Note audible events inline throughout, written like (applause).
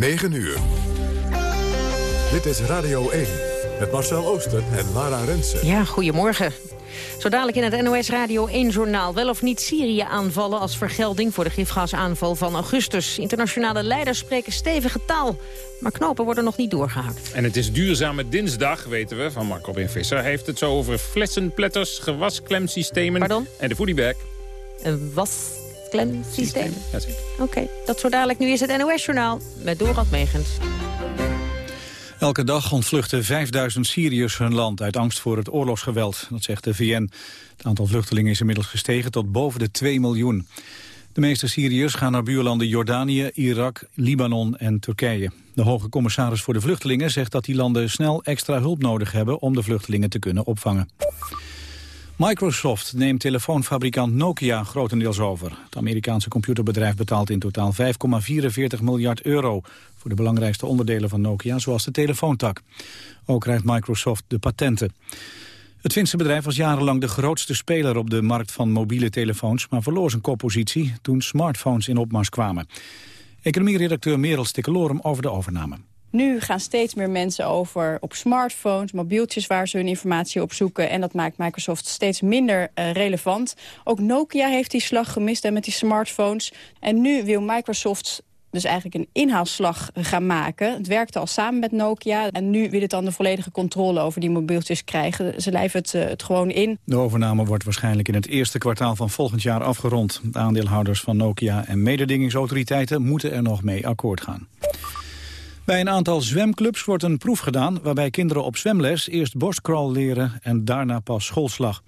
9 uur. Dit is Radio 1 met Marcel Ooster en Lara Rensen. Ja, goedemorgen. Zo dadelijk in het NOS Radio 1-journaal. Wel of niet Syrië aanvallen als vergelding voor de gifgasaanval van augustus. Internationale leiders spreken stevige taal. Maar knopen worden nog niet doorgehakt. En het is duurzame dinsdag, weten we, van Marco B. Visser. Hij heeft het zo over flessenpletters, gewasklemsystemen Pardon? en de foodiebag. Een Ja. Oké, dat zo dadelijk. Nu is het NOS-journaal met Dorad Megens. Elke dag ontvluchten 5000 Syriërs hun land uit angst voor het oorlogsgeweld. Dat zegt de VN. Het aantal vluchtelingen is inmiddels gestegen tot boven de 2 miljoen. De meeste Syriërs gaan naar buurlanden Jordanië, Irak, Libanon en Turkije. De hoge commissaris voor de vluchtelingen zegt dat die landen snel extra hulp nodig hebben om de vluchtelingen te kunnen opvangen. Microsoft neemt telefoonfabrikant Nokia grotendeels over. Het Amerikaanse computerbedrijf betaalt in totaal 5,44 miljard euro... voor de belangrijkste onderdelen van Nokia, zoals de telefoontak. Ook krijgt Microsoft de patenten. Het Finse bedrijf was jarenlang de grootste speler op de markt van mobiele telefoons... maar verloor zijn koppositie toen smartphones in opmars kwamen. Economieredacteur Merel Stikkelorum over de overname. Nu gaan steeds meer mensen over op smartphones, mobieltjes waar ze hun informatie op zoeken. En dat maakt Microsoft steeds minder uh, relevant. Ook Nokia heeft die slag gemist met die smartphones. En nu wil Microsoft dus eigenlijk een inhaalslag gaan maken. Het werkte al samen met Nokia en nu wil het dan de volledige controle over die mobieltjes krijgen. Ze lijven het, uh, het gewoon in. De overname wordt waarschijnlijk in het eerste kwartaal van volgend jaar afgerond. De aandeelhouders van Nokia en mededingingsautoriteiten moeten er nog mee akkoord gaan. Bij een aantal zwemclubs wordt een proef gedaan... waarbij kinderen op zwemles eerst borstcrawl leren en daarna pas schoolslag.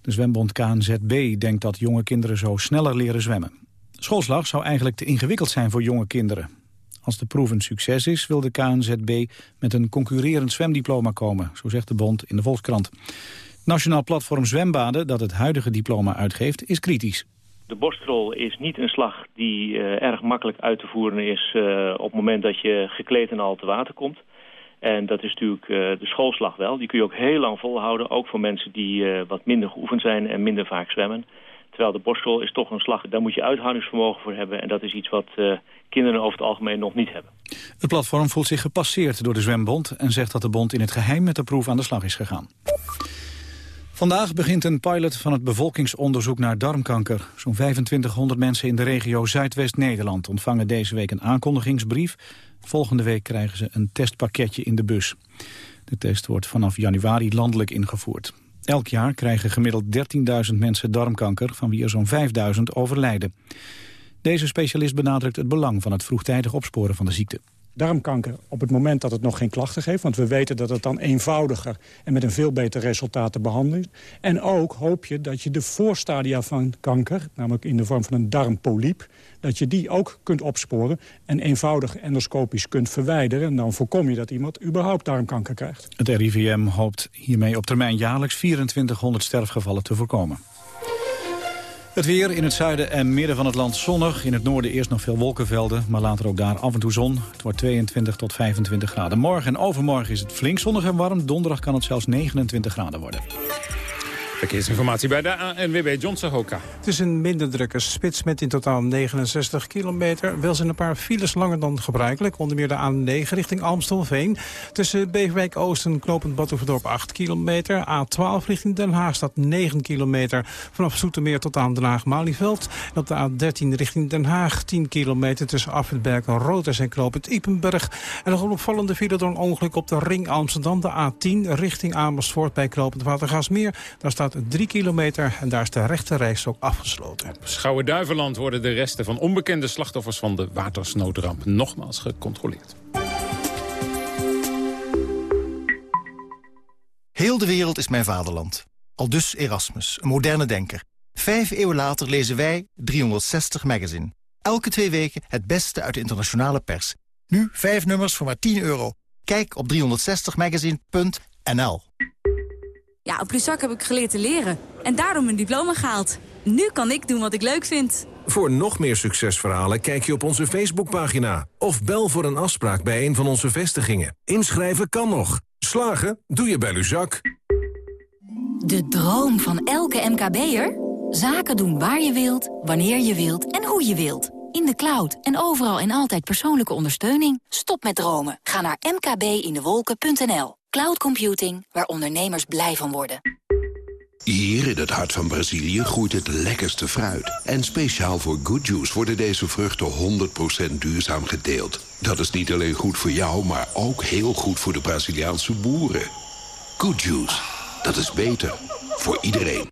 De zwembond KNZB denkt dat jonge kinderen zo sneller leren zwemmen. Schoolslag zou eigenlijk te ingewikkeld zijn voor jonge kinderen. Als de proef een succes is, wil de KNZB met een concurrerend zwemdiploma komen... zo zegt de bond in de Volkskrant. Nationaal Platform Zwembaden, dat het huidige diploma uitgeeft, is kritisch. De borstrol is niet een slag die uh, erg makkelijk uit te voeren is uh, op het moment dat je gekleed en al te water komt. En dat is natuurlijk uh, de schoolslag wel. Die kun je ook heel lang volhouden, ook voor mensen die wat minder geoefend zijn en minder vaak zwemmen. Terwijl de borstrol is toch een slag, daar moet je uithoudingsvermogen voor hebben. En dat is iets wat kinderen over het algemeen nog niet hebben. Het platform voelt zich gepasseerd door de zwembond... en zegt dat de bond in het geheim met de proef aan de slag is gegaan. Vandaag begint een pilot van het bevolkingsonderzoek naar darmkanker. Zo'n 2500 mensen in de regio Zuidwest-Nederland ontvangen deze week een aankondigingsbrief. Volgende week krijgen ze een testpakketje in de bus. De test wordt vanaf januari landelijk ingevoerd. Elk jaar krijgen gemiddeld 13.000 mensen darmkanker, van wie er zo'n 5.000 overlijden. Deze specialist benadrukt het belang van het vroegtijdig opsporen van de ziekte darmkanker op het moment dat het nog geen klachten geeft. Want we weten dat het dan eenvoudiger en met een veel beter resultaat te behandelen is. En ook hoop je dat je de voorstadia van kanker, namelijk in de vorm van een darmpoliep... dat je die ook kunt opsporen en eenvoudig endoscopisch kunt verwijderen. En dan voorkom je dat iemand überhaupt darmkanker krijgt. Het RIVM hoopt hiermee op termijn jaarlijks 2400 sterfgevallen te voorkomen. Het weer in het zuiden en midden van het land zonnig. In het noorden eerst nog veel wolkenvelden, maar later ook daar af en toe zon. Het wordt 22 tot 25 graden. Morgen en overmorgen is het flink zonnig en warm. Donderdag kan het zelfs 29 graden worden. Verkeersinformatie bij de ANWB Johnson Hoka. Het is een minder drukke spits met in totaal 69 kilometer. Wel zijn een paar files langer dan gebruikelijk. Onder meer de A9 richting Amstelveen. Tussen Beverwijk Oost en Knopend Badhoevedorp 8 kilometer. A12 richting Den Haag staat 9 kilometer. Vanaf Zoetermeer tot aan Den Haag-Malieveld. En op de A13 richting Den Haag 10 kilometer tussen Afwitberg en Rooders en Knopend Ipenburg. En nog een opvallende file door een ongeluk op de ring Amsterdam. De A10 richting Amersfoort bij Knopend Watergasmeer. Daar staat 3 kilometer en daar is de rechte reis ook afgesloten. Schouwen-Duiveland worden de resten van onbekende slachtoffers van de watersnoodramp nogmaals gecontroleerd. Heel de wereld is mijn vaderland. Al dus Erasmus, een moderne denker. Vijf eeuwen later lezen wij 360 Magazine. Elke twee weken het beste uit de internationale pers. Nu vijf nummers voor maar 10 euro. Kijk op 360magazine.nl ja, op Luzak heb ik geleerd te leren. En daarom een diploma gehaald. Nu kan ik doen wat ik leuk vind. Voor nog meer succesverhalen kijk je op onze Facebookpagina. Of bel voor een afspraak bij een van onze vestigingen. Inschrijven kan nog. Slagen doe je bij Luzak. De droom van elke MKB'er? Zaken doen waar je wilt, wanneer je wilt en hoe je wilt. In de cloud en overal en altijd persoonlijke ondersteuning. Stop met dromen. Ga naar mkbindewolken.nl. Cloud computing, waar ondernemers blij van worden. Hier in het hart van Brazilië groeit het lekkerste fruit. En speciaal voor Good Juice worden deze vruchten 100% duurzaam geteeld. Dat is niet alleen goed voor jou, maar ook heel goed voor de Braziliaanse boeren. Good Juice, dat is beter. Voor iedereen.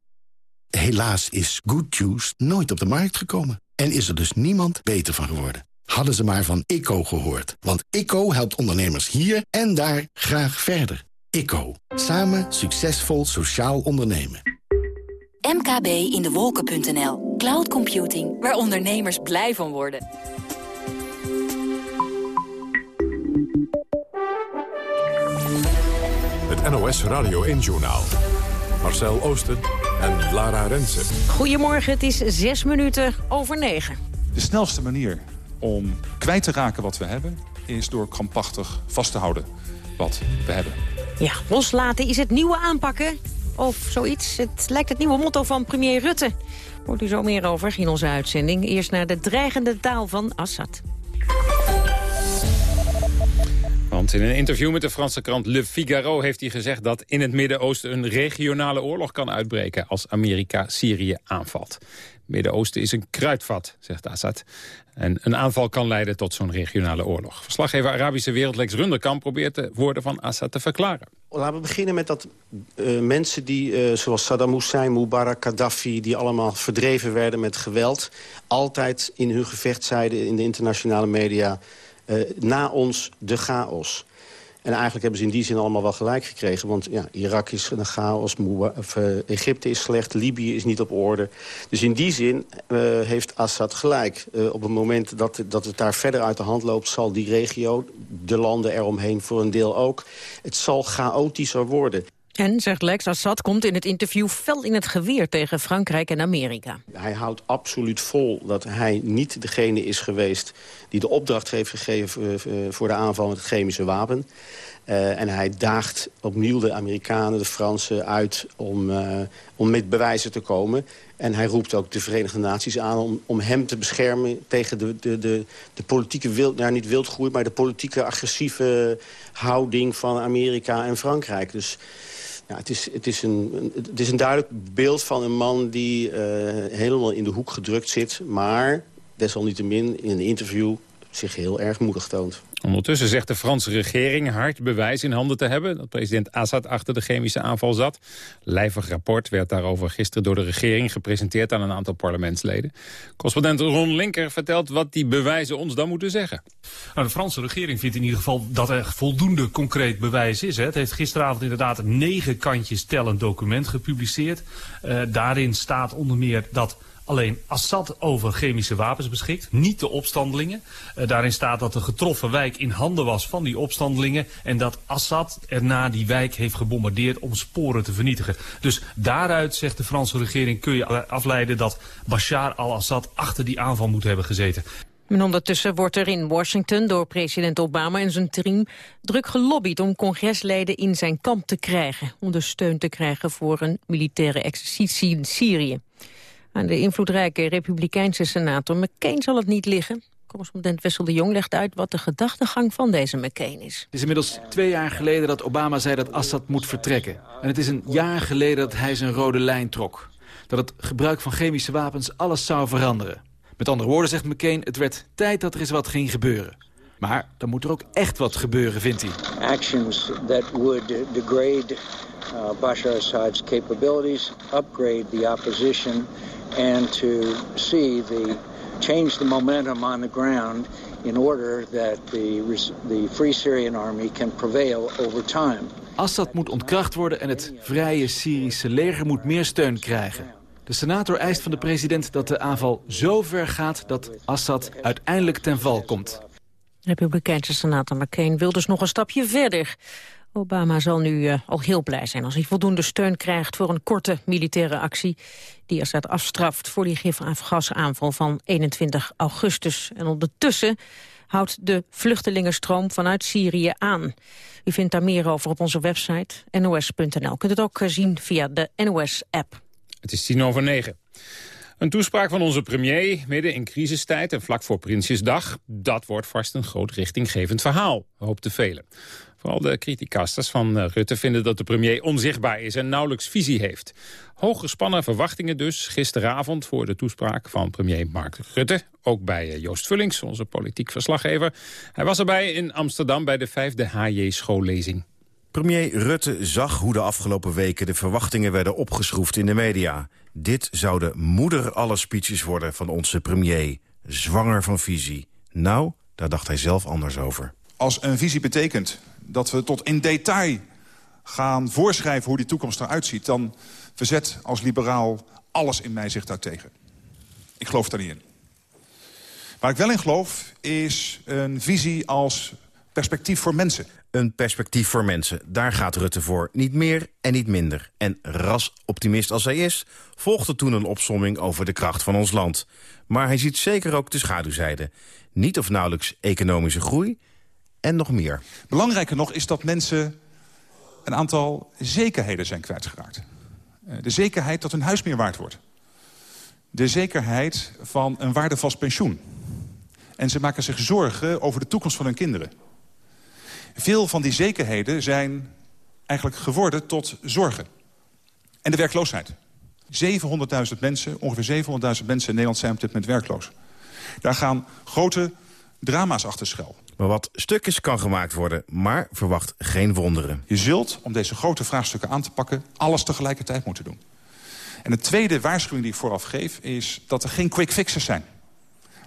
Helaas is Good Juice nooit op de markt gekomen. En is er dus niemand beter van geworden. Hadden ze maar van ICO gehoord. Want ICO helpt ondernemers hier en daar graag verder. ICO. Samen succesvol sociaal ondernemen. mkbindewolken.nl. Cloud computing, waar ondernemers blij van worden. Het NOS Radio 1-journaal. Marcel Oosten en Lara Rensen. Goedemorgen, het is zes minuten over negen. De snelste manier om kwijt te raken wat we hebben... is door krampachtig vast te houden wat we hebben. Ja, loslaten is het nieuwe aanpakken. Of zoiets. Het lijkt het nieuwe motto van premier Rutte. Hoort u zo meer over in onze uitzending. Eerst naar de dreigende taal van Assad. Want in een interview met de Franse krant Le Figaro heeft hij gezegd dat in het Midden-Oosten een regionale oorlog kan uitbreken als Amerika Syrië aanvalt. Midden-Oosten is een kruidvat, zegt Assad. En een aanval kan leiden tot zo'n regionale oorlog. Verslaggever Arabische Wereld Lex Runderkamp probeert de woorden van Assad te verklaren. Laten we beginnen met dat uh, mensen die, uh, zoals Saddam Hussein, Mubarak, Gaddafi... die allemaal verdreven werden met geweld... altijd in hun gevecht zeiden in de internationale media... Uh, na ons de chaos. En eigenlijk hebben ze in die zin allemaal wel gelijk gekregen. Want ja, Irak is een chaos, of, uh, Egypte is slecht, Libië is niet op orde. Dus in die zin uh, heeft Assad gelijk. Uh, op het moment dat, dat het daar verder uit de hand loopt... zal die regio, de landen eromheen voor een deel ook... het zal chaotischer worden. En, zegt Lex, Assad komt in het interview fel in het geweer tegen Frankrijk en Amerika. Hij houdt absoluut vol dat hij niet degene is geweest... die de opdracht heeft gegeven voor de aanval met het chemische wapen. Uh, en hij daagt opnieuw de Amerikanen, de Fransen uit om, om met bewijzen te komen. En hij roept ook de Verenigde Naties aan om, om hem te beschermen... tegen de, de, de, de politieke, wild, nou niet wildgroei... maar de politieke agressieve houding van Amerika en Frankrijk. Dus ja, het, is, het, is een, het is een duidelijk beeld van een man die uh, helemaal in de hoek gedrukt zit... maar desalniettemin in een interview zich heel erg moedig toont. Ondertussen zegt de Franse regering hard bewijs in handen te hebben... dat president Assad achter de chemische aanval zat. Lijvig rapport werd daarover gisteren door de regering... gepresenteerd aan een aantal parlementsleden. Correspondent Ron Linker vertelt wat die bewijzen ons dan moeten zeggen. Nou, de Franse regering vindt in ieder geval dat er voldoende concreet bewijs is. Hè. Het heeft gisteravond inderdaad negen kantjes tellend document gepubliceerd. Uh, daarin staat onder meer dat alleen Assad over chemische wapens beschikt, niet de opstandelingen. Uh, daarin staat dat de getroffen wijk in handen was van die opstandelingen... en dat Assad erna die wijk heeft gebombardeerd om sporen te vernietigen. Dus daaruit, zegt de Franse regering, kun je afleiden dat Bashar al-Assad achter die aanval moet hebben gezeten. En ondertussen wordt er in Washington door president Obama en zijn team druk gelobbyd om congresleden in zijn kamp te krijgen. Om de steun te krijgen voor een militaire exercitie in Syrië. Aan de invloedrijke republikeinse senator McCain zal het niet liggen. Correspondent Wessel de Jong legt uit wat de gedachtegang van deze McCain is. Het is inmiddels twee jaar geleden dat Obama zei dat Assad moet vertrekken. En het is een jaar geleden dat hij zijn rode lijn trok. Dat het gebruik van chemische wapens alles zou veranderen. Met andere woorden zegt McCain, het werd tijd dat er eens wat ging gebeuren. Maar dan moet er ook echt wat gebeuren, vindt hij. Actions that would degrade uh, Bashar Assad's capabilities, upgrade the opposition and to see the change the momentum on the ground in order that the, the Free Syrian Army can prevail over time. Assad moet ontkracht worden en het vrije Syrische leger moet meer steun krijgen. De senator eist van de president dat de aanval zo ver gaat dat Assad uiteindelijk ten val komt. Republikeinse senator McCain wil dus nog een stapje verder. Obama zal nu uh, al heel blij zijn als hij voldoende steun krijgt voor een korte militaire actie die Assad afstraft voor die gifgasaanval van 21 augustus. En ondertussen houdt de vluchtelingenstroom vanuit Syrië aan. U vindt daar meer over op onze website nos.nl. Kunt het ook zien via de NOS-app. Het is tien over negen. Een toespraak van onze premier, midden in crisistijd en vlak voor Prinsjesdag... dat wordt vast een groot richtinggevend verhaal, hoopten velen. Vooral de criticasters van eh, Rutte vinden dat de premier onzichtbaar is... en nauwelijks visie heeft. Hooggespannen verwachtingen dus gisteravond voor de toespraak van premier Mark Rutte. Ook bij eh, Joost Vullings, onze politiek verslaggever. Hij was erbij in Amsterdam bij de vijfde HJ-schoollezing. Premier Rutte zag hoe de afgelopen weken de verwachtingen werden opgeschroefd in de media. Dit zou de moeder alle speeches worden van onze premier. Zwanger van visie. Nou, daar dacht hij zelf anders over. Als een visie betekent dat we tot in detail gaan voorschrijven hoe die toekomst eruit ziet... dan verzet als liberaal alles in mij zich daartegen. Ik geloof daar niet in. Waar ik wel in geloof is een visie als perspectief voor mensen. Een perspectief voor mensen, daar gaat Rutte voor. Niet meer en niet minder. En ras optimist als hij is, volgde toen een opsomming over de kracht van ons land. Maar hij ziet zeker ook de schaduwzijde. Niet of nauwelijks economische groei en nog meer. Belangrijker nog is dat mensen een aantal zekerheden zijn kwijtgeraakt. Eh, de zekerheid dat hun huis meer waard wordt. De zekerheid van een waardevast pensioen. En ze maken zich zorgen over de toekomst van hun kinderen. Veel van die zekerheden zijn eigenlijk geworden tot zorgen. En de werkloosheid. 700.000 mensen, ongeveer 700.000 mensen in Nederland zijn op dit moment werkloos. Daar gaan grote drama's achter schuil. Maar wat stukjes kan gemaakt worden, maar verwacht geen wonderen. Je zult, om deze grote vraagstukken aan te pakken, alles tegelijkertijd moeten doen. En de tweede waarschuwing die ik vooraf geef, is dat er geen quick fixes zijn.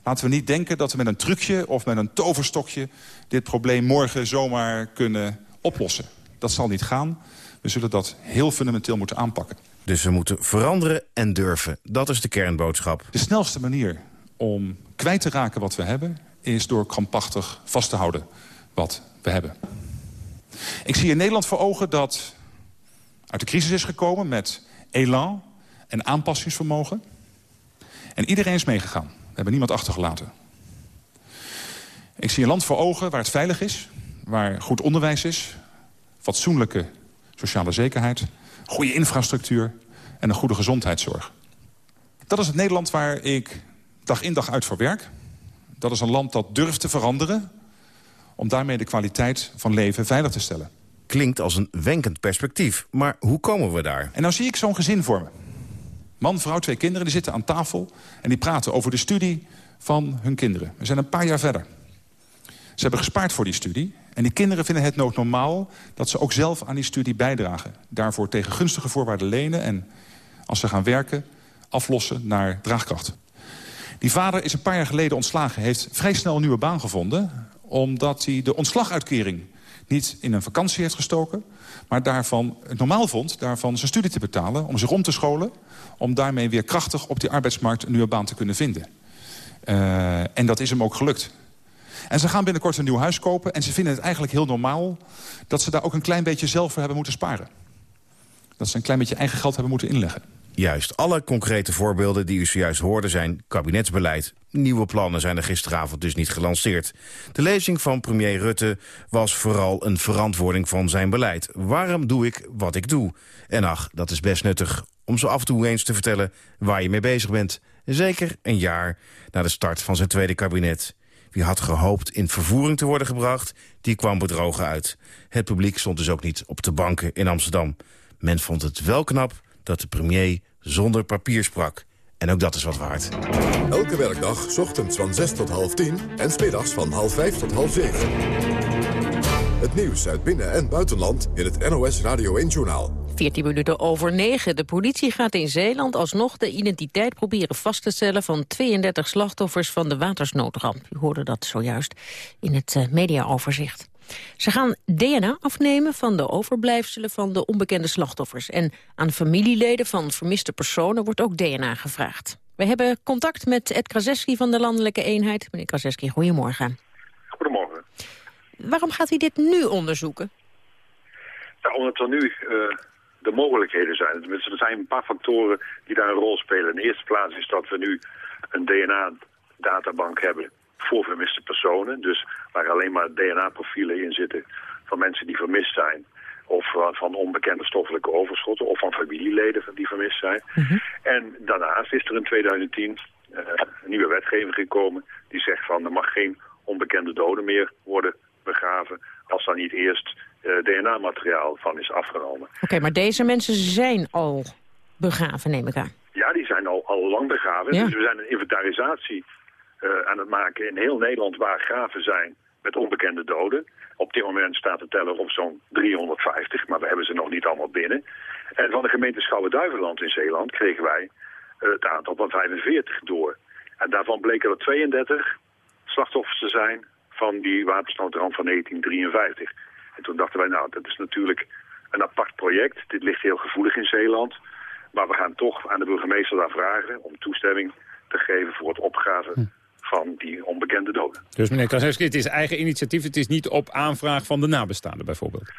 Laten we niet denken dat we met een trucje of met een toverstokje... dit probleem morgen zomaar kunnen oplossen. Dat zal niet gaan. We zullen dat heel fundamenteel moeten aanpakken. Dus we moeten veranderen en durven. Dat is de kernboodschap. De snelste manier om kwijt te raken wat we hebben... is door krampachtig vast te houden wat we hebben. Ik zie in Nederland voor ogen dat uit de crisis is gekomen... met elan en aanpassingsvermogen. En iedereen is meegegaan. We hebben niemand achtergelaten. Ik zie een land voor ogen waar het veilig is. Waar goed onderwijs is. Fatsoenlijke sociale zekerheid. Goede infrastructuur. En een goede gezondheidszorg. Dat is het Nederland waar ik dag in dag uit voor werk. Dat is een land dat durft te veranderen... om daarmee de kwaliteit van leven veilig te stellen. Klinkt als een wenkend perspectief, maar hoe komen we daar? En nou zie ik zo'n gezin voor me. Man, vrouw, twee kinderen, die zitten aan tafel... en die praten over de studie van hun kinderen. We zijn een paar jaar verder. Ze hebben gespaard voor die studie. En die kinderen vinden het nood normaal dat ze ook zelf aan die studie bijdragen. Daarvoor tegen gunstige voorwaarden lenen... en als ze gaan werken, aflossen naar draagkracht. Die vader is een paar jaar geleden ontslagen. heeft vrij snel een nieuwe baan gevonden... omdat hij de ontslaguitkering niet in een vakantie heeft gestoken... maar daarvan het normaal vond daarvan zijn studie te betalen... om zich om te scholen, om daarmee weer krachtig op die arbeidsmarkt... een nieuwe baan te kunnen vinden. Uh, en dat is hem ook gelukt. En ze gaan binnenkort een nieuw huis kopen... en ze vinden het eigenlijk heel normaal... dat ze daar ook een klein beetje zelf voor hebben moeten sparen. Dat ze een klein beetje eigen geld hebben moeten inleggen. Juist, alle concrete voorbeelden die u zojuist hoorde zijn kabinetsbeleid. Nieuwe plannen zijn er gisteravond dus niet gelanceerd. De lezing van premier Rutte was vooral een verantwoording van zijn beleid. Waarom doe ik wat ik doe? En ach, dat is best nuttig om zo af en toe eens te vertellen waar je mee bezig bent. Zeker een jaar na de start van zijn tweede kabinet. Wie had gehoopt in vervoering te worden gebracht, die kwam bedrogen uit. Het publiek stond dus ook niet op de banken in Amsterdam. Men vond het wel knap dat de premier zonder papier sprak. En ook dat is wat waard. Elke werkdag, ochtends van 6 tot half 10 en smiddags van half 5 tot half 7. Het nieuws uit binnen- en buitenland in het NOS Radio 1-journaal. 14 minuten over 9. De politie gaat in Zeeland alsnog de identiteit proberen vast te stellen... van 32 slachtoffers van de watersnoodramp. U hoorde dat zojuist in het uh, mediaoverzicht. Ze gaan DNA afnemen van de overblijfselen van de onbekende slachtoffers. En aan familieleden van vermiste personen wordt ook DNA gevraagd. We hebben contact met Ed Kraseski van de Landelijke Eenheid. Meneer Kraseski, goedemorgen. Goedemorgen. Waarom gaat u dit nu onderzoeken? Nou, omdat er nu uh, de mogelijkheden zijn. Tenminste, er zijn een paar factoren die daar een rol spelen. In de eerste plaats is dat we nu een DNA-databank hebben voor vermiste personen. Dus waar alleen maar DNA-profielen in zitten van mensen die vermist zijn. of van- onbekende stoffelijke overschotten of van familieleden die vermist zijn. En daarnaast is er in 2010 eh, een nieuwe wetgeving gekomen die zegt van er mag geen onbekende doden meer worden begraven als daar niet eerst eh, DNA-materiaal van is afgenomen. Oké, maar deze mensen zijn al begraven, neem ik aan. Ja, die zijn al, al lang begraven. Ja. Dus we zijn een inventarisatie aan het maken in heel Nederland waar graven zijn met onbekende doden. Op dit moment staat de teller op zo'n 350, maar we hebben ze nog niet allemaal binnen. En van de gemeente Schouwen-Duiveland in Zeeland kregen wij eh, het aantal van 45 door. En daarvan bleken er 32 slachtoffers te zijn van die watersnoodramp van 1953. En toen dachten wij, nou, dat is natuurlijk een apart project. Dit ligt heel gevoelig in Zeeland. Maar we gaan toch aan de burgemeester daar vragen om toestemming te geven voor het opgraven van die onbekende doden. Dus meneer Krasewski, het is eigen initiatief. Het is niet op aanvraag van de nabestaanden bijvoorbeeld.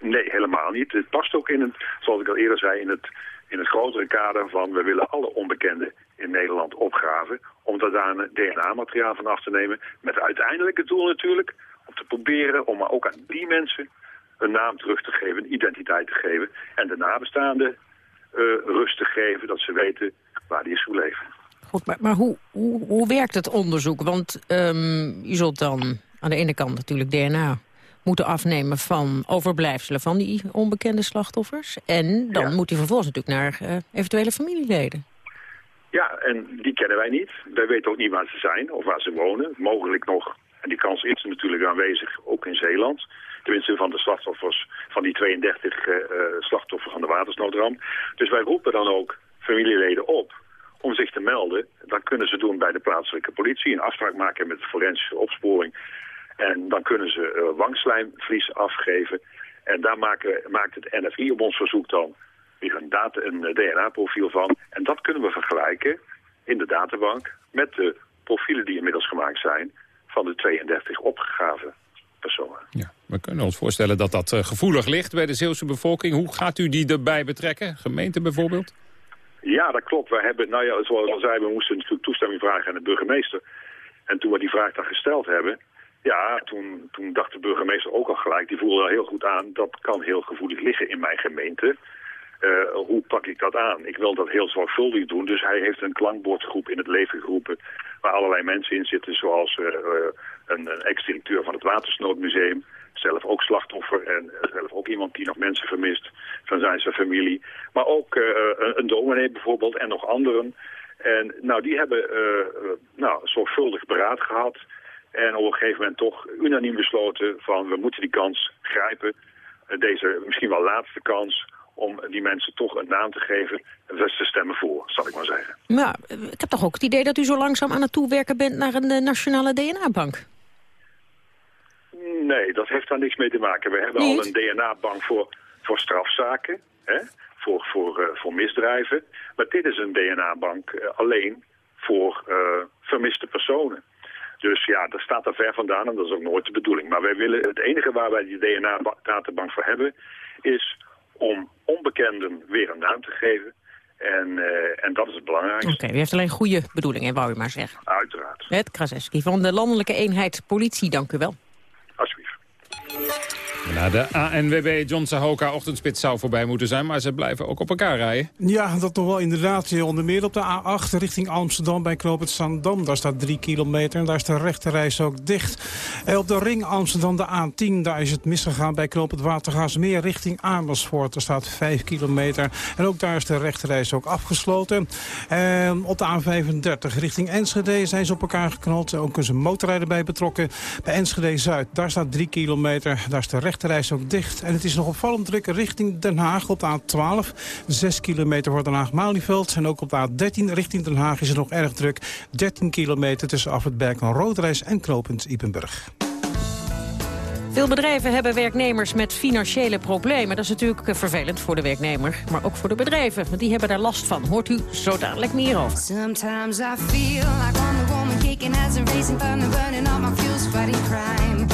Nee, helemaal niet. Het past ook in het, zoals ik al eerder zei, in het, in het grotere kader van we willen alle onbekenden in Nederland opgraven. Om daar dan DNA-materiaal van af te nemen. Met het doel natuurlijk om te proberen om maar ook aan die mensen een naam terug te geven, een identiteit te geven. En de nabestaanden eh, rust te geven dat ze weten waar die is gebleven. Goed, maar, maar hoe, hoe, hoe werkt het onderzoek? Want ehm, je zult dan aan de ene kant natuurlijk DNA moeten afnemen van overblijfselen van die onbekende slachtoffers. En dan moet hij vervolgens natuurlijk naar eh, eventuele familieleden. Ja, en die kennen wij niet. Wij weten ook niet waar ze zijn of waar ze wonen. Mogelijk nog, en die kans is natuurlijk aanwezig, ook in Zeeland. Tenminste van de slachtoffers, van die 32 eh, eh, slachtoffers van de watersnoodramp. Dus wij roepen dan ook familieleden op om zich te melden. Dat kunnen ze doen bij de plaatselijke politie. Een afspraak maken met de forensische opsporing. En dan kunnen ze eh, wangslijmvlies afgeven. En daar maken, maakt het NFI op ons verzoek dan weer een, een eh, DNA-profiel van. En dat kunnen we vergelijken in de databank met de profielen die inmiddels gemaakt zijn van de 32 opgegraven personen. We kunnen ons voorstellen dat dat eh, gevoelig ligt bij de Zeeuwse bevolking. Hoe gaat u die erbij betrekken? Gemeente bijvoorbeeld? Ja, dat klopt. Wij hebben, nou ja, zoals ik al zei, we moesten natuurlijk toestemming vragen aan de burgemeester. En toen we die vraag dan gesteld hebben, ja, toen, toen dacht de burgemeester ook al gelijk, die voelde al heel goed aan, dat kan heel gevoelig liggen in mijn gemeente. Eh, hoe pak ik dat aan? Ik wil dat heel zorgvuldig doen, dus hij heeft een klankbordgroep in het leven geroepen waar allerlei mensen in zitten, zoals eh, eh, een, een ex-directeur van het Watersnoodmuseum, zelf ook slachtoffer en eh, zelf ook iemand die nog mensen vermist van zijn, zijn familie. Maar ook eh, een, een dominee bijvoorbeeld en nog anderen. En nou, die hebben eh, eh, nou, zorgvuldig beraad gehad. En op een gegeven moment toch unaniem besloten van we moeten die kans grijpen. Eh, deze misschien wel laatste kans om die mensen toch een naam te geven. En te stemmen voor, zal ik maar zeggen. Maar eh, ik heb toch ook het idee dat u zo langzaam aan het toewerken bent naar een eh, nationale DNA-bank. Nee, dat heeft daar niks mee te maken. We hebben al een DNA-bank voor, voor strafzaken, hè? Voor, voor, eh, voor misdrijven. Maar dit is een DNA-bank eh, alleen voor eh, vermiste personen. Dus ja, dat staat er ver vandaan en dat is ook nooit de bedoeling. Maar wij willen, het enige waar wij die DNA-databank voor hebben... is om onbekenden weer een naam te geven. En, en dat is het belangrijkste. Oké, u heeft alleen goede bedoelingen, wou u maar zeggen. Uiteraard. Het Krasewski van de Landelijke Eenheid Politie, dank u wel. Thank you. Na de ANWB John Sahoka ochtendspits zou voorbij moeten zijn... maar ze blijven ook op elkaar rijden. Ja, dat nog wel inderdaad. Onder meer op de A8 richting Amsterdam bij knooppunt Zandam. Daar staat 3 kilometer en daar is de rechterreis ook dicht. Op de ring Amsterdam, de A10, daar is het misgegaan bij knooppunt Watergaasmeer richting Amersfoort. Daar staat 5 kilometer en ook daar is de rechterreis ook afgesloten. En op de A35 richting Enschede zijn ze op elkaar geknald. Ook een motorrijder bij betrokken. Bij Enschede Zuid, daar staat 3 kilometer. Daar is de rechterreis ook dicht. En het is nog opvallend druk richting Den Haag op de A12. 6 kilometer voor Den Haag-Malieveld. En ook op de A13 richting Den Haag is het nog erg druk. 13 kilometer tussen Afritberg en Roodreis en knooppunt Ipenburg. Veel bedrijven hebben werknemers met financiële problemen. Dat is natuurlijk eh, vervelend voor de werknemer, maar ook voor de bedrijven. Want die hebben daar last van. Hoort u zo dadelijk meer over. Sometimes I feel like I'm the woman kicking as a racing thunder, burning all my fuels, fighting crime.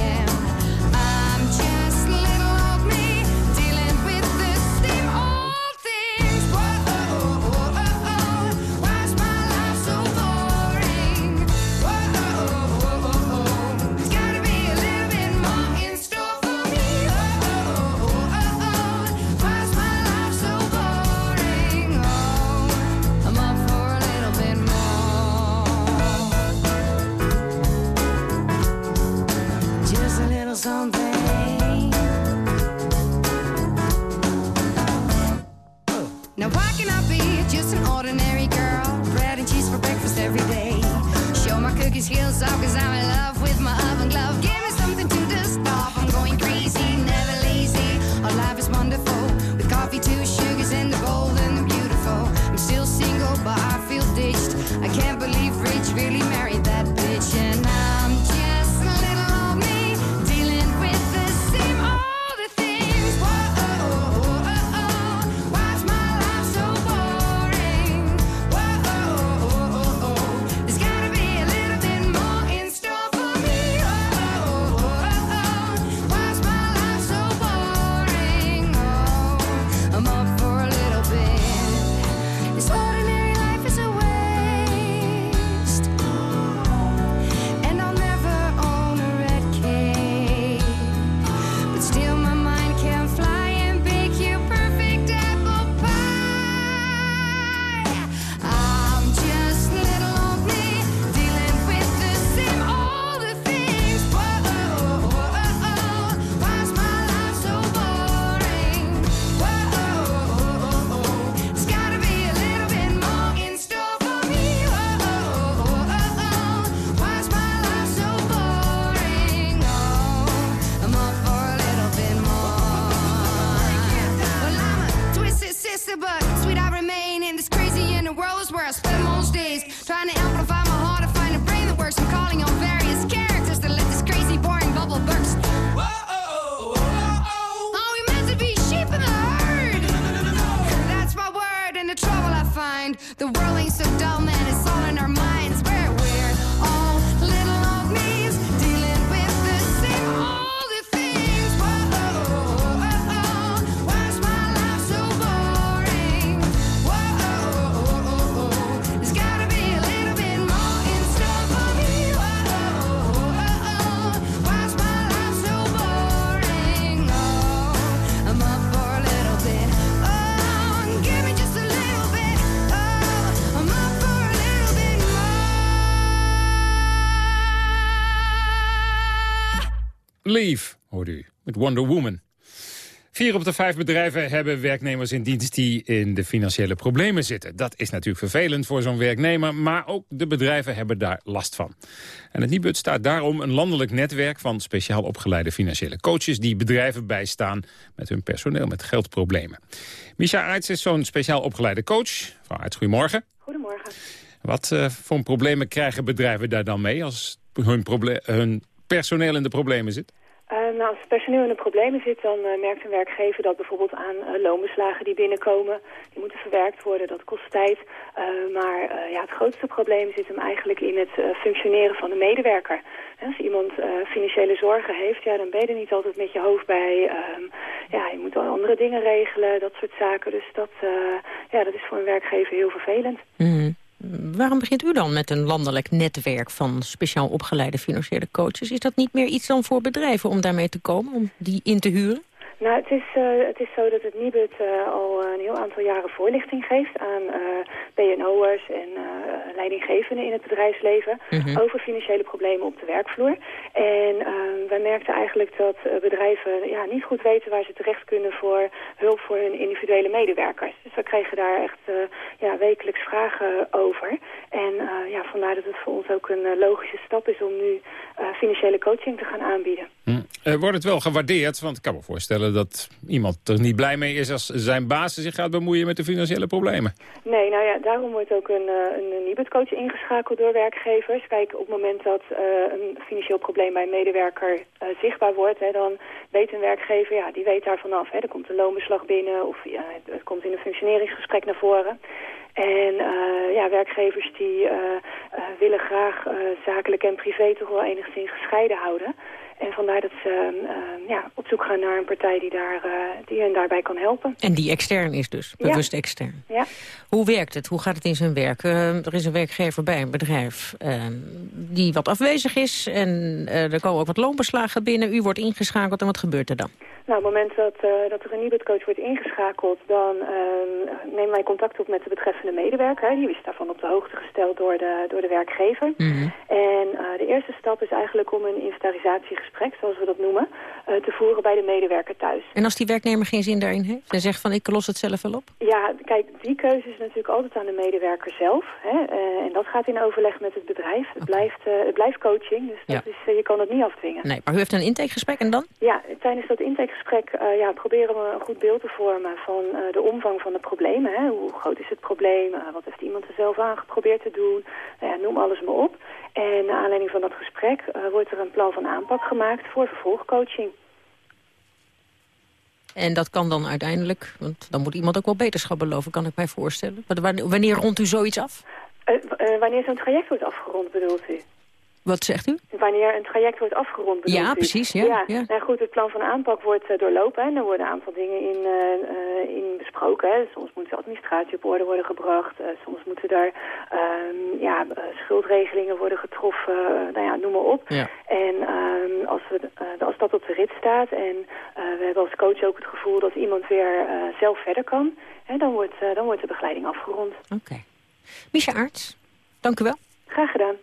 Something. Now why can I be just an ordinary girl? Bread and cheese for breakfast every day. Show my cookie skills off cause I'm in love with my oven glove. Give me something to dust off. I'm going crazy, never lazy. Our life is wonderful. With coffee, two sugars, Leave, hoorde u, met Wonder Woman. Vier op de vijf bedrijven hebben werknemers in dienst die in de financiële problemen zitten. Dat is natuurlijk vervelend voor zo'n werknemer, maar ook de bedrijven hebben daar last van. En het Nibud staat daarom een landelijk netwerk van speciaal opgeleide financiële coaches die bedrijven bijstaan met hun personeel met geldproblemen. Misha Aerts is zo'n speciaal opgeleide coach. Mevrouw Aerts, goedemorgen. Goedemorgen. Wat eh, voor problemen krijgen bedrijven daar dan mee als hun, hun personeel in de problemen zit? Eh, nou, als het personeel in de problemen zit, dan eh, merkt een werkgever dat bijvoorbeeld aan eh, loonbeslagen die binnenkomen, die moeten verwerkt worden, dat kost tijd. Maar ja, het grootste probleem zit hem eigenlijk in het functioneren van de medewerker. Als iemand financiële zorgen heeft, ja, dan ben je er niet altijd met je hoofd bij. Ehm, ja, je moet andere dingen regelen, dat soort zaken. Dus dat, ja, dat is voor een werkgever heel vervelend. Mhm. Waarom begint u dan met een landelijk netwerk van speciaal opgeleide financiële coaches? Is dat niet meer iets dan voor bedrijven om daarmee te komen, om die in te huren? Nou, het is, eh, het is zo dat het Nibud eh, al een heel aantal jaren voorlichting geeft aan eh BNO'ers en eh, leidinggevenden in het bedrijfsleven Mhm. over financiële problemen op de werkvloer. En eh, wij merkten eigenlijk dat eh, bedrijven ja, niet goed weten waar ze terecht kunnen voor hulp voor hun individuele medewerkers. Dus we kregen daar echt eh, ja, wekelijks vragen over. En eh, ja, vandaar dat het voor ons ook een logische stap is om nu eh, financiële coaching te gaan aanbieden. Hm. Eh, wordt het wel gewaardeerd? Want ik kan me voorstellen dat iemand er niet blij mee is... als zijn baas zich gaat bemoeien met de financiële problemen. Nee, nou ja, daarom wordt ook een, uh, een Nibud-coach ingeschakeld door werkgevers. Kijk, op het moment dat uh, een financieel probleem bij een medewerker zichtbaar wordt... Hè, dan weet een werkgever, ja, die weet daar vanaf. Hè. Er komt een loonbeslag binnen of ja, het komt in een functioneringsgesprek naar voren... En ja, werkgevers die willen graag zakelijk en privé toch wel enigszins gescheiden houden. En vandaar dat ze uh, ja, op zoek gaan naar een partij die, daar, uh, die hen daarbij kan helpen. En die extern is dus, bewust ja. extern. Ja. Hoe werkt het? Hoe gaat het in zijn werk? Uh, er is een werkgever bij een bedrijf ehm, die wat afwezig is. En er komen ook wat loonbeslagen binnen. U wordt ingeschakeld en wat gebeurt er dan? Nou, op het moment dat, dat er een Nibud-coach wordt ingeschakeld... dan ehm, nemen wij contact op met de betreffende medewerker. Die is daarvan op de hoogte gesteld door de, door de werkgever. Mm -hmm. En de eerste stap is eigenlijk om een inventarisatiegesprek gesprek, zoals we dat noemen, uh, te voeren bij de medewerker thuis. En als die werknemer geen zin daarin heeft en zegt van ik los het zelf wel op? Ja, kijk, die keuze is natuurlijk altijd aan de medewerker zelf. Hè? Uh, en dat gaat in overleg met het bedrijf. Het, blijft, uh, het blijft coaching, dus dat ja. is, je kan het niet afdwingen. Nee, maar u heeft een intakegesprek en dan? Ja, tijdens dat intakegesprek ja, proberen we een goed beeld te vormen van de omvang van de problemen. Hè? Hoe groot is het probleem? wat heeft iemand er zelf aan geprobeerd te doen? Nou ja, noem alles maar op. En naar aanleiding van dat gesprek wordt er een plan van aanpak gemaakt voor vervolgcoaching. En dat kan dan uiteindelijk, want dan moet iemand ook wel beterschap beloven, kan ik mij voorstellen. Wanneer rondt u zoiets af? Uh, uh, wanneer zo'n traject wordt afgerond, bedoelt u? Wat zegt u? Wanneer een traject wordt afgerond, Ja, u? precies. Ja, ja. ja. Nou goed, het plan van aanpak wordt uh, doorlopen. En er worden een aantal dingen in, uh, in besproken. Hè. Soms moet de administratie op orde worden gebracht. Uh, soms moeten daar um, ja, schuldregelingen worden getroffen. nou ja, noem maar op. Ja. En um, als, we, als dat op de rit staat en we hebben als coach ook het gevoel dat iemand weer zelf verder kan... Hè, dan, wordt, dan wordt de begeleiding afgerond. Oké. Okay. Misha Aerts, dank u wel. Graag gedaan.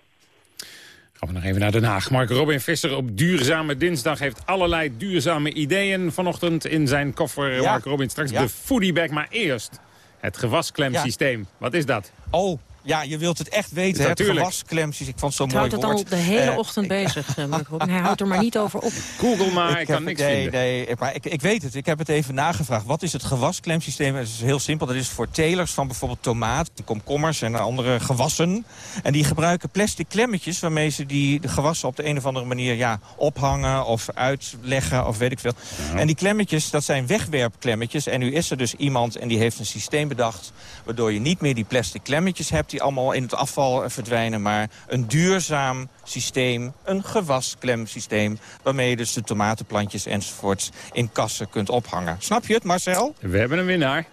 Gaan we nog even naar Den Haag. Mark Robin Visser op Duurzame Dinsdag heeft allerlei duurzame ideeën vanochtend in zijn koffer. Ja. Mark Robin, straks Ja. de foodiebag, maar eerst het gewasklemsysteem. Wat is dat? Oh, ja, je wilt het echt weten, hè? Het Natuurlijk. gewasklemsies. Ik vond het zo Het mooi houdt het woord. al de hele Eh, ochtend bezig, (laughs) eh. Hij houdt er maar niet over op. Google maar, ik, kan niks nee, vinden. Nee, ik- maar ik, ik weet het. Ik heb het even nagevraagd. Wat is het gewasklemsysteem? Het is heel simpel. Dat is voor telers van bijvoorbeeld tomaat, komkommers en andere gewassen. En die gebruiken plastic klemmetjes waarmee ze die de gewassen op de een of andere manier ja, ophangen of uitleggen of weet ik veel. En die klemmetjes, dat zijn wegwerpklemmetjes. En nu is er dus iemand en die heeft een systeem bedacht... waardoor je niet meer die plastic klemmetjes hebt die allemaal in het afval eh, verdwijnen... maar een duurzaam systeem, een gewasklemsysteem... waarmee je dus de tomatenplantjes enzovoorts in kassen kunt ophangen. Snap je het, Marcel? We hebben een winnaar.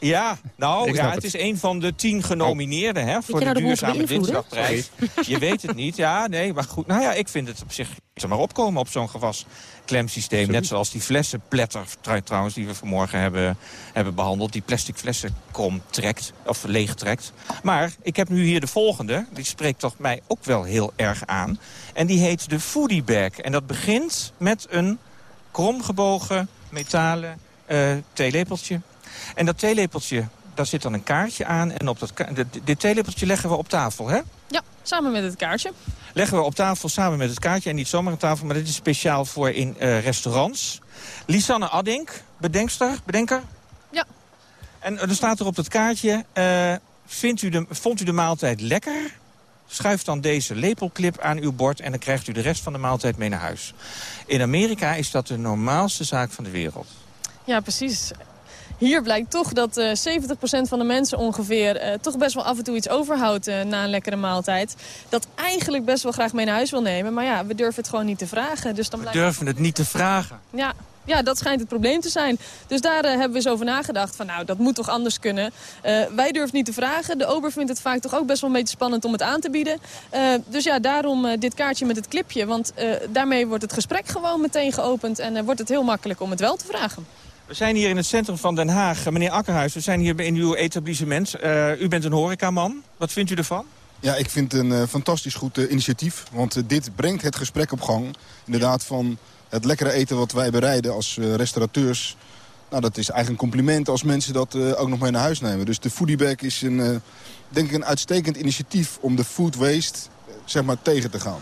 Ja, nou ja, het het. is een van de tien genomineerden hè, voor de nou de duurzame dinsdagprijs. Je weet het niet, ja, nee, maar goed. Nou ja, ik vind het op zich zeg maar opkomen op zo'n gewasklemsysteem. Net zoals die flessenpletter tr- trouwens die we vanmorgen hebben, hebben behandeld. Die plastic flessen krom trekt, of leeg trekt. Maar ik heb nu hier de volgende. Die spreekt toch mij ook wel heel erg aan. En die heet de Foodie Bag. En dat begint met een kromgebogen metalen eh theelepeltje. En dat theelepeltje, daar zit dan een kaartje aan. En op dat dit- theelepeltje leggen we op tafel, hè? Ja, samen met het kaartje. leggen we op tafel samen met het kaartje. En niet zomaar een tafel, maar dit is speciaal voor in eh, restaurants. Lisanne Addink, bedenkster, bedenker. Ja. En er staat er op dat kaartje... eh, vindt u de, vond u de maaltijd lekker? Schuif dan deze lepelclip aan uw bord... en dan krijgt u de rest van de maaltijd mee naar huis. In Amerika is dat de normaalste zaak van de wereld. Ja, precies. Hier blijkt toch dat eh 70% van de mensen ongeveer eh, toch best wel af en toe iets overhoudt eh, na een lekkere maaltijd. Dat eigenlijk best wel graag mee naar huis wil nemen. Maar ja, we durven het gewoon niet te vragen. Dus dan We blijkt... durven het niet te vragen. Ja, ja, dat schijnt het probleem te zijn. Dus daar eh, hebben we eens over nagedacht. Van nou, dat moet toch anders kunnen. Eh, wij durven niet te vragen. De ober vindt het vaak toch ook best wel een beetje spannend om het aan te bieden. Eh, dus ja, daarom eh, dit kaartje met het clipje. Want eh, daarmee wordt het gesprek gewoon meteen geopend. En eh, wordt het heel makkelijk om het wel te vragen. We zijn hier in het centrum van Den Haag. Eh, Meneer Akkerhuis, we zijn hier in uw etablissement. Eh, u bent een horecaman. Wat vindt u ervan? Ja, ik vind het een eh, fantastisch goed initiatief. Want dit brengt het gesprek op gang. Inderdaad van het lekkere eten wat wij bereiden als restaurateurs. Nou, dat is eigenlijk een compliment als mensen dat ook nog mee naar huis nemen. Dus de Foodiebag is een, denk ik een uitstekend initiatief om de food waste zeg maar, tegen te gaan.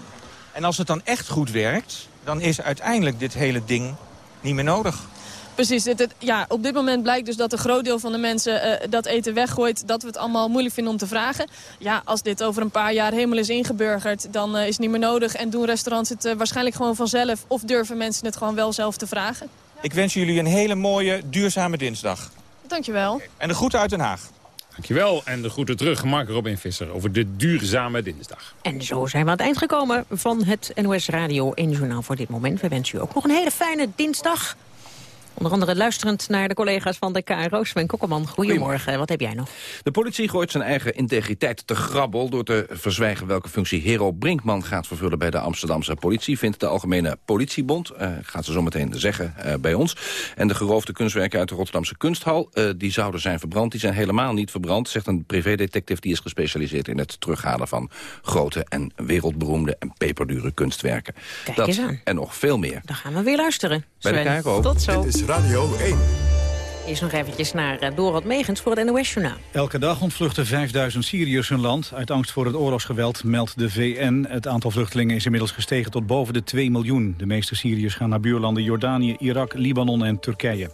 En als het dan echt goed werkt, dan is uiteindelijk dit hele ding niet meer nodig. Precies. Het, het- ja, op dit moment blijkt dus dat een groot deel van de mensen eh, dat eten weggooit. Dat we het allemaal moeilijk vinden om te vragen. Ja, als dit over een paar jaar helemaal is ingeburgerd, dan eh, is het niet meer nodig. En doen restaurants het eh, waarschijnlijk gewoon vanzelf. Of durven mensen het gewoon wel zelf te vragen. Ik wens jullie een hele mooie, duurzame dinsdag. Dankjewel. En de groeten uit Den Haag. Dankjewel. En de groeten terug, Mark Robin Visser, over de duurzame dinsdag. En zo zijn we aan het eind gekomen van het NOS Radio 1 Journaal voor dit moment. We wensen u ook nog een hele fijne dinsdag. Onder andere luisterend naar de collega's van de KRO. Sven Kokkelman, goedemorgen. Wat heb jij nog? De politie gooit zijn eigen integriteit te grabbel... door te verzwijgen welke functie Hero Brinkman gaat vervullen... bij de Amsterdamse politie, vindt de Algemene Politiebond. Eh gaat ze zo meteen zeggen eh, bij ons. En de geroofde kunstwerken uit de Rotterdamse kunsthal... eh, die zouden zijn verbrand. Die zijn helemaal niet verbrand, zegt een privédetective... die is gespecialiseerd in het terughalen van grote en wereldberoemde... en peperdure kunstwerken. Kijk Dat eens aan. en nog veel meer. Dan gaan we weer luisteren. Bij de Sven. KRO. Tot zo. Is Radio 1. Eerst nog eventjes naar uh, Dorot Megens voor het NOS Journaal. Elke dag ontvluchten 5000 Syriërs hun land. Uit angst voor het oorlogsgeweld meldt de VN. Het aantal vluchtelingen is inmiddels gestegen tot boven de 2 miljoen. De meeste Syriërs gaan naar buurlanden Jordanië, Irak, Libanon en Turkije.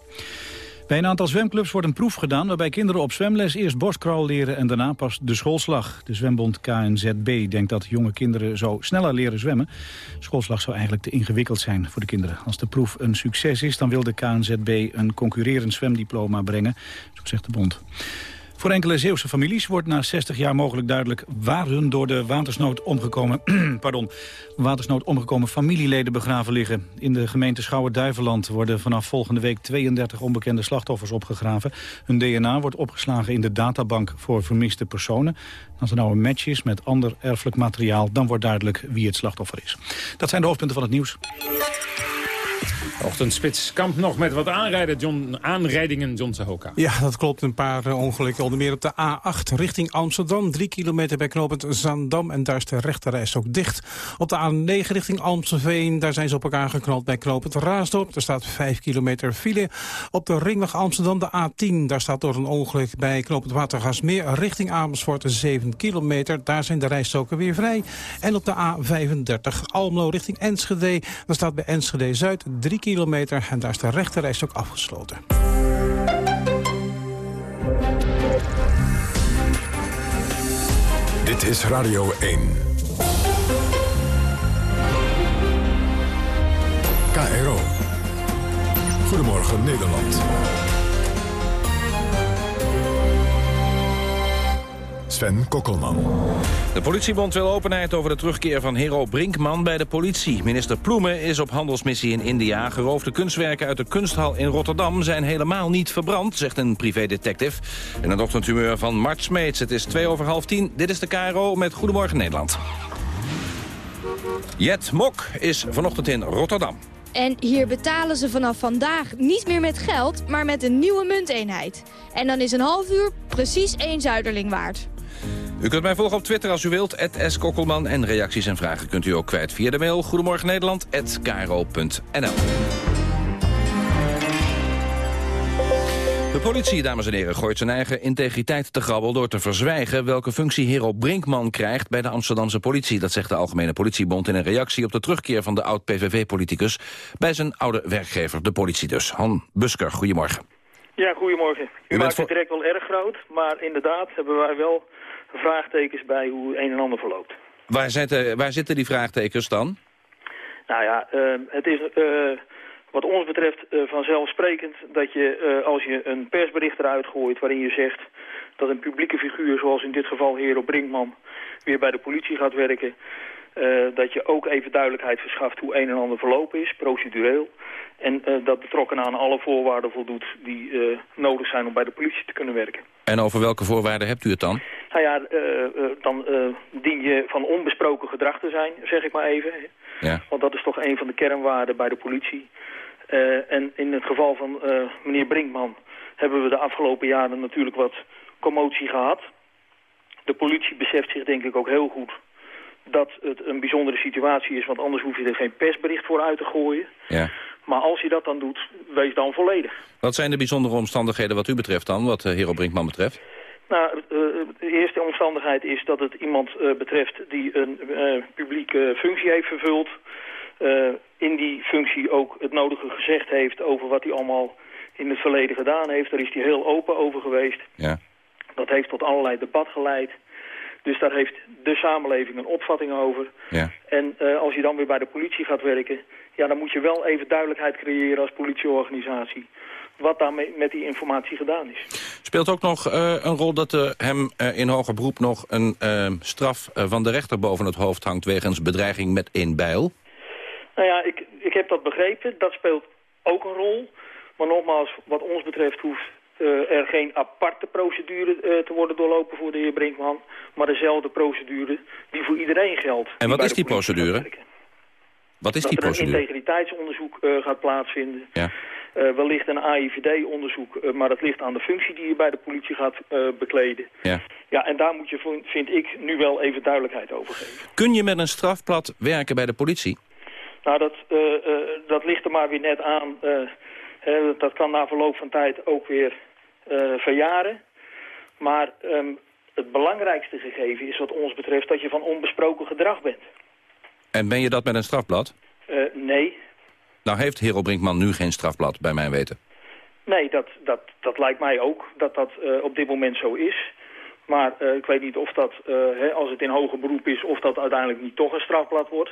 Bij een aantal zwemclubs wordt een proef gedaan... waarbij kinderen op zwemles eerst borstcrawl leren en daarna pas de schoolslag. De zwembond KNZB denkt dat jonge kinderen zo sneller leren zwemmen. Schoolslag zou eigenlijk te ingewikkeld zijn voor de kinderen. Als de proef een succes is, dan wil de KNZB een concurrerend zwemdiploma brengen. Zo zegt de bond. Voor enkele Zeeuwse families wordt na 60 jaar mogelijk duidelijk... waar hun door de watersnood omgekomen, (clears throat) pardon, watersnood omgekomen familieleden begraven liggen. In de gemeente Schouwen-Duiveland worden vanaf volgende week 32 onbekende slachtoffers opgegraven. Hun DNA wordt opgeslagen in de databank voor vermiste personen. Als er nou een match is met ander erfelijk materiaal... dan wordt duidelijk wie het slachtoffer is. Dat zijn de hoofdpunten van het nieuws. Ochtendspits kampt nog met wat aanrijden, John, aanrijdingen, John Sahoka. Ja, dat klopt. Een paar eh, ongelukken. Onder meer op de A8 richting Amsterdam. Drie kilometer bij knooppunt Zaandam. En daar is de rechterreis ook dicht. Op de A9 richting Amstelveen. Daar zijn ze op elkaar geknald bij knooppunt Raasdorp. Er staat vijf kilometer file. Op de ringweg Amsterdam de A10. Daar staat door een ongeluk bij knooppunt Watergasmeer. Richting Amersfoort 7 kilometer. Daar zijn de rijstroken weer vrij. En op de A35 Almelo richting Enschede. Daar staat bij Enschede Zuid 3 kilometer. En daar is de rechterreis ook afgesloten. Dit is Radio 1. KRO. Goedemorgen Nederland. Sven Kokkelman. De politiebond wil openheid over de terugkeer van Hero Brinkman bij de politie. Minister Ploemen is op handelsmissie in India. Geroofde kunstwerken uit de kunsthal in Rotterdam zijn helemaal niet verbrand, zegt een privédetective. In het ochtendhumeur van Mart Smeets. Het is twee over half tien. Dit is de KRO met Goedemorgen Nederland. Jet Mok is vanochtend in Rotterdam. En hier betalen ze vanaf vandaag niet meer met geld, maar met een nieuwe munteenheid. En dan is een half uur precies één zuiderling waard. U kunt mij volgen op Twitter als u wilt, @skokkelman En reacties en vragen kunt u ook kwijt via de mail Goedemorgen Nederland De politie, dames en heren, gooit zijn eigen integriteit te grabbel... door te verzwijgen welke functie Hero Brinkman krijgt... bij de Amsterdamse politie. Dat zegt de Algemene Politiebond in een reactie... op de terugkeer van de oud-PVV-politicus... bij zijn oude werkgever, de politie dus. Han Busker, goedemorgen. Ja, goedemorgen. U, bent maakt het direct wel erg groot, maar inderdaad hebben wij wel vraagtekens bij hoe een en ander verloopt. Waar zitten, waar zitten die vraagtekens dan? Nou ja, eh, het is eh, wat ons betreft eh, vanzelfsprekend dat je eh, als je een persbericht eruit gooit waarin je zegt dat een publieke figuur zoals in dit geval Hero Brinkman weer bij de politie gaat werken, dat je ook even duidelijkheid verschaft hoe een en ander verlopen is, procedureel. En dat betrokken aan alle voorwaarden voldoet die nodig zijn om bij de politie te kunnen werken. En over welke voorwaarden hebt u het dan? Nou ja, eh, eh, dan eh, dien je van onbesproken gedrag te zijn, zeg ik maar even. Ja. Want dat is toch een van de kernwaarden bij de politie. En in het geval van meneer Brinkman hebben we de afgelopen jaren natuurlijk wat commotie gehad. De politie beseft zich denk ik ook heel goed dat het een bijzondere situatie is, want anders hoef je er geen persbericht voor uit te gooien. Ja. Maar als je dat dan doet, wees dan volledig. Wat zijn de bijzondere omstandigheden wat u betreft dan, wat eh, Hero Brinkman betreft? Nou, eh, de eerste omstandigheid is dat het iemand eh, betreft die een eh, publieke functie heeft vervuld. In die functie ook het nodige gezegd heeft over wat hij allemaal in het verleden gedaan heeft. Daar is hij heel open over geweest. Ja. Dat heeft tot allerlei debat geleid. Dus daar heeft de samenleving een opvatting over. Ja. En als je dan weer bij de politie gaat werken... ja, dan moet je wel even duidelijkheid creëren als politieorganisatie... wat daarmee met die informatie gedaan is. Speelt ook nog eh, een rol dat er hem eh, in hoger beroep nog een eh, straf eh, van de rechter boven het hoofd hangt... wegens bedreiging met een bijl? Nou ja, ik, ik heb dat begrepen. Dat speelt ook een rol. Maar nogmaals, wat ons betreft hoeft eh, er geen aparte procedure eh, te worden doorlopen voor de heer Brinkman. Maar dezelfde procedure die voor iedereen geldt. En wat is die procedure? Wat is dat die er een procedure? integriteitsonderzoek eh, gaat plaatsvinden. Ja. Eh, wellicht een AIVD-onderzoek, eh, maar dat ligt aan de functie die je bij de politie gaat eh, bekleden. Ja. Ja, en daar moet je, vind ik, nu wel even duidelijkheid over geven. Kun je met een strafblad werken bij de politie? Nou, dat, dat ligt er maar weer net aan. hè, dat kan na verloop van tijd ook weer verjaren. Maar ehm, het belangrijkste gegeven is wat ons betreft dat je van onbesproken gedrag bent. En ben je dat met een strafblad? Eh, nee, Nou heeft Hero Brinkman nu geen strafblad, bij mijn weten. nee dat, dat, dat lijkt mij ook dat dat eh, op dit moment zo is. Maar eh, ik weet niet of dat, eh, hè, als het in hoger beroep is, of dat uiteindelijk niet toch een strafblad wordt.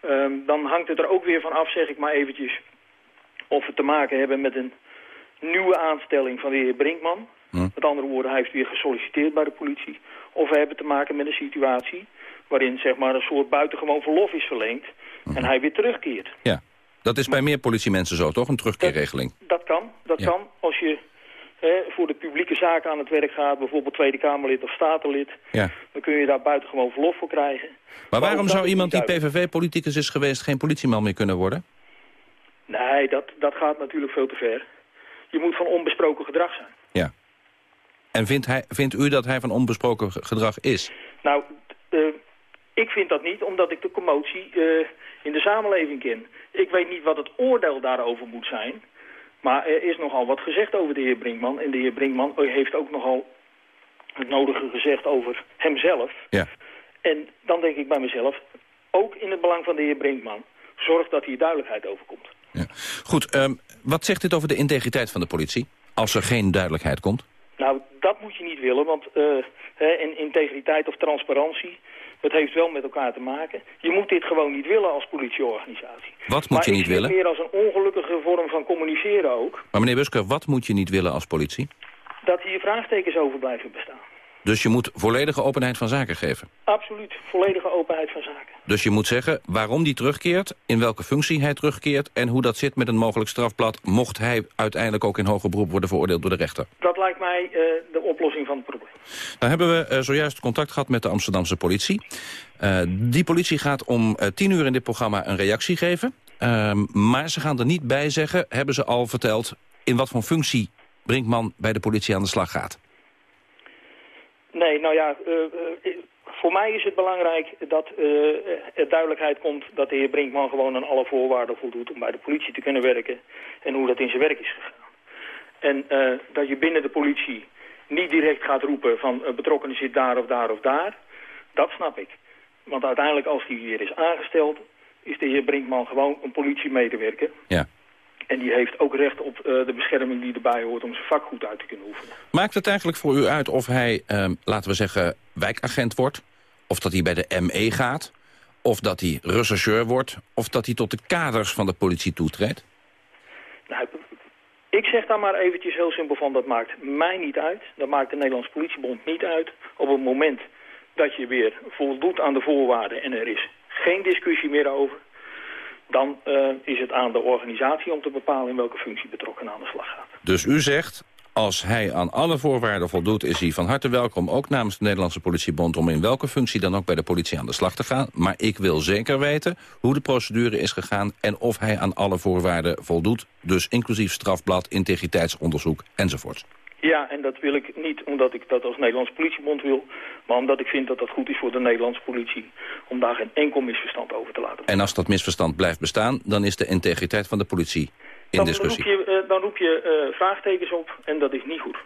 Ehm, dan hangt het er ook weer van af, zeg ik maar eventjes, of we te maken hebben met een nieuwe aanstelling van de heer Brinkman. Met andere woorden, hij heeft weer gesolliciteerd bij de politie. Of we hebben te maken met een situatie waarin zeg maar, een soort buitengewoon verlof is verleend en hij weer terugkeert. Ja, dat is bij meer politiemensen zo, toch? Een terugkeerregeling. Dat kan, dat kan. Als je hè, voor de publieke zaken aan het werk gaat, bijvoorbeeld Tweede Kamerlid of Statenlid, Ja. dan kun je daar buitengewoon verlof voor krijgen. Maar waarom zou iemand die. PVV-politicus is geweest... geen politieman meer kunnen worden? Nee, dat, dat gaat natuurlijk veel te ver. Je moet van onbesproken gedrag zijn. Ja. En vindt, hij, vindt u dat hij van onbesproken ge- gedrag is? Nou, eh, ik vind dat niet, omdat ik de commotie eh, in de samenleving ken. Ik weet niet wat het oordeel daarover moet zijn. Maar er is nogal wat gezegd over de heer Brinkman. En de heer Brinkman eh, heeft ook nogal het nodige gezegd over hemzelf. Ja. En dan denk ik bij mezelf, ook in het belang van de heer Brinkman... zorg dat hier duidelijkheid over komt. Goed, ehm, wat zegt dit over de integriteit van de politie? Als er geen duidelijkheid komt? Nou, dat moet je niet willen, want en integriteit of transparantie... het heeft wel met elkaar te maken. Je moet dit gewoon niet willen als politieorganisatie. Wat moet maar je niet willen? meer als een ongelukkige vorm van communiceren ook... Maar meneer Busker, wat moet je niet willen als politie? dat hier vraagtekens over blijven bestaan. Dus je moet volledige openheid van zaken geven. Absoluut, volledige openheid van zaken. Dus je moet zeggen waarom die terugkeert, in welke functie hij terugkeert... en hoe dat zit met een mogelijk strafblad... mocht hij uiteindelijk ook in hoger beroep worden veroordeeld door de rechter. Dat lijkt mij eh, de oplossing van het probleem. Dan hebben we eh, zojuist contact gehad met de Amsterdamse politie. Eh, die politie gaat om tien uur in dit programma een reactie geven. Ehm, maar ze gaan er niet bij zeggen, hebben ze al verteld... in wat voor functie Brinkman bij de politie aan de slag gaat. Nee, nou ja, eh, eh, voor mij is het belangrijk dat eh, er duidelijkheid komt dat de heer Brinkman gewoon aan alle voorwaarden voldoet om bij de politie te kunnen werken en hoe dat in zijn werk is gegaan. En dat je binnen de politie niet direct gaat roepen van betrokkenen zit daar of daar of daar, dat snap ik. Want uiteindelijk als hij hier is aangesteld, is de heer Brinkman gewoon een politiemedewerker. Ja. En die heeft ook recht op uh, de bescherming die erbij hoort om zijn vak goed uit te kunnen oefenen. Maakt het eigenlijk voor u uit of hij, eh, laten we zeggen, wijkagent wordt? Of dat hij bij de ME gaat? Of dat hij rechercheur wordt? Of dat hij tot de kaders van de politie toetreedt? Nou, ik zeg daar maar eventjes heel simpel van, dat maakt mij niet uit. Dat maakt de Nederlandse politiebond niet uit. Op het moment dat je weer voldoet aan de voorwaarden en er is geen discussie meer over dan uh, is het aan de organisatie om te bepalen in welke functie betrokken aan de slag gaat. Dus u zegt, als hij aan alle voorwaarden voldoet... is hij van harte welkom, ook namens de Nederlandse politiebond... om in welke functie dan ook bij de politie aan de slag te gaan. Maar ik wil zeker weten hoe de procedure is gegaan... en of hij aan alle voorwaarden voldoet. Dus inclusief strafblad, integriteitsonderzoek enzovoort. Ja, en dat wil ik niet omdat ik dat als Nederlandse politiebond wil... maar omdat ik vind dat dat goed is voor de Nederlandse politie... om daar geen enkel misverstand over te laten. En als dat misverstand blijft bestaan... dan is de integriteit van de politie in dan discussie. Roep je, eh, dan roep je eh, vraagtekens op en dat is niet goed.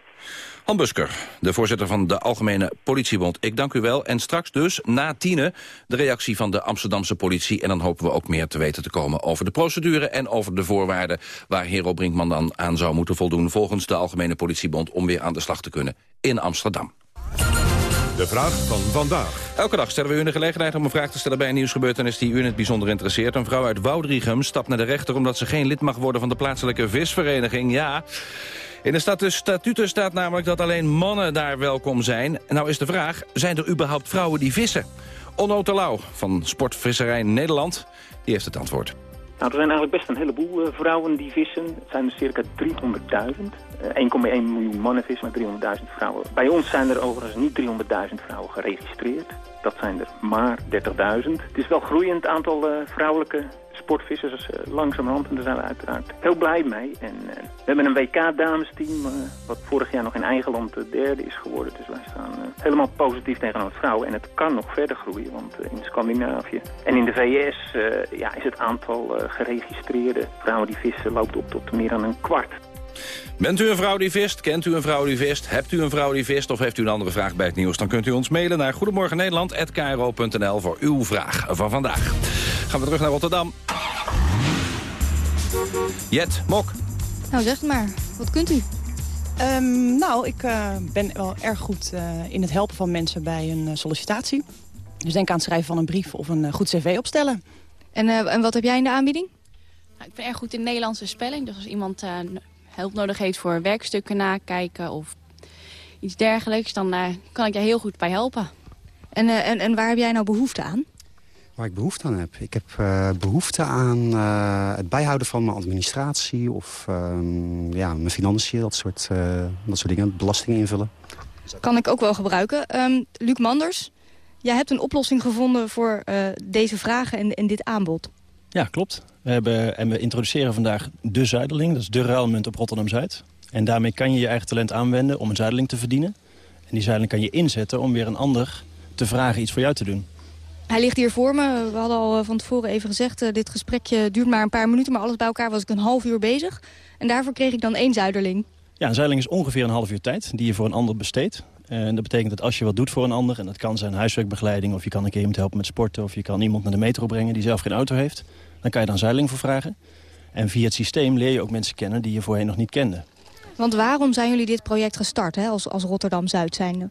Han Busker, de voorzitter van de Algemene Politiebond. Ik dank u wel. En straks dus, na tienen, de reactie van de Amsterdamse politie. En dan hopen we ook meer te weten te komen over de procedure... en over de voorwaarden waar Hero Brinkman dan aan zou moeten voldoen... volgens de Algemene Politiebond om weer aan de slag te kunnen in Amsterdam. De vraag van vandaag. Elke dag stellen we u de gelegenheid om een vraag te stellen bij een nieuwsgebeurtenis die u in het bijzonder interesseert. Een vrouw uit Woudrichem stapt naar de rechter omdat ze geen lid mag worden van de plaatselijke visvereniging. Ja, in de statu- statuten staat namelijk dat alleen mannen daar welkom zijn. Nou is de vraag, zijn er überhaupt vrouwen die vissen? Onno Terlouw van Sportvisserij Nederland, die heeft het antwoord. Nou, er zijn eigenlijk best een heleboel eh, vrouwen die vissen. Het zijn er circa 300.000. Eh, 1,1 miljoen mannen vissen, maar 300.000 vrouwen. Bij ons zijn er overigens niet 300.000 vrouwen geregistreerd. Dat zijn er maar 30.000. Het is wel groeiend aantal eh, vrouwelijke sportvissers uh, langzamerhand. En daar zijn we uiteraard heel blij mee. En uh, we hebben een WK-damesteam, uh, wat vorig jaar nog in eigen land de derde is geworden. Dus wij staan helemaal positief tegenover vrouwen. En het kan nog verder groeien, want in Scandinavië en in de VS ja, is het aantal geregistreerde vrouwen die vissen loopt op tot meer dan een kwart. Bent u een vrouw die vist? Kent u een vrouw die vist? Hebt u een vrouw die vist? Of heeft u een andere vraag bij het nieuws? Dan kunt u ons mailen naar goedemorgennederland.kro.nl voor uw vraag van vandaag. Gaan we terug naar Rotterdam. Jet, Mok. Nou, zeg het maar. Wat kunt u? Um, nou, ik uh, ben wel erg goed uh, in het helpen van mensen bij een uh, sollicitatie. Dus denk aan het schrijven van een brief of een goed cv opstellen. En, en wat heb jij in de aanbieding? Nou, ik ben erg goed in Nederlandse spelling. Dus als iemand hulp nodig heeft voor werkstukken nakijken of iets dergelijks... dan kan ik daar heel goed bij helpen. En, en, en waar heb jij nou behoefte aan? Waar ik behoefte aan heb? Ik heb uh, behoefte aan uh, het bijhouden van mijn administratie... of uh, ja, mijn financiën, dat soort, uh, dat soort dingen. Belastingen invullen. Kan ik ook wel gebruiken. Um, Luc Manders, jij hebt een oplossing gevonden voor deze vragen en, en dit aanbod. Ja, klopt. We hebben, en we introduceren vandaag de Zuiderling. Dat is de ruilmunt op Rotterdam-Zuid. En daarmee kan je je eigen talent aanwenden om een Zuiderling te verdienen. En die Zuiderling kan je inzetten om weer een ander te vragen iets voor jou te doen. Hij ligt hier voor me. We hadden al van tevoren even gezegd... Uh, dit gesprekje duurt maar een paar minuten, maar alles bij elkaar was ik een half uur bezig. En daarvoor kreeg ik dan één zuiderling. Ja, een zuiderling is ongeveer een half uur tijd die je voor een ander besteedt. En dat betekent dat als je wat doet voor een ander... en dat kan zijn huiswerkbegeleiding... of je kan een keer iemand helpen met sporten... of je kan iemand naar de metro brengen die zelf geen auto heeft... dan kan je dan zuiderling voor vragen. En via het systeem leer je ook mensen kennen die je voorheen nog niet kende. Want waarom zijn jullie dit project gestart hè, als, als Rotterdam-Zuid zijnde?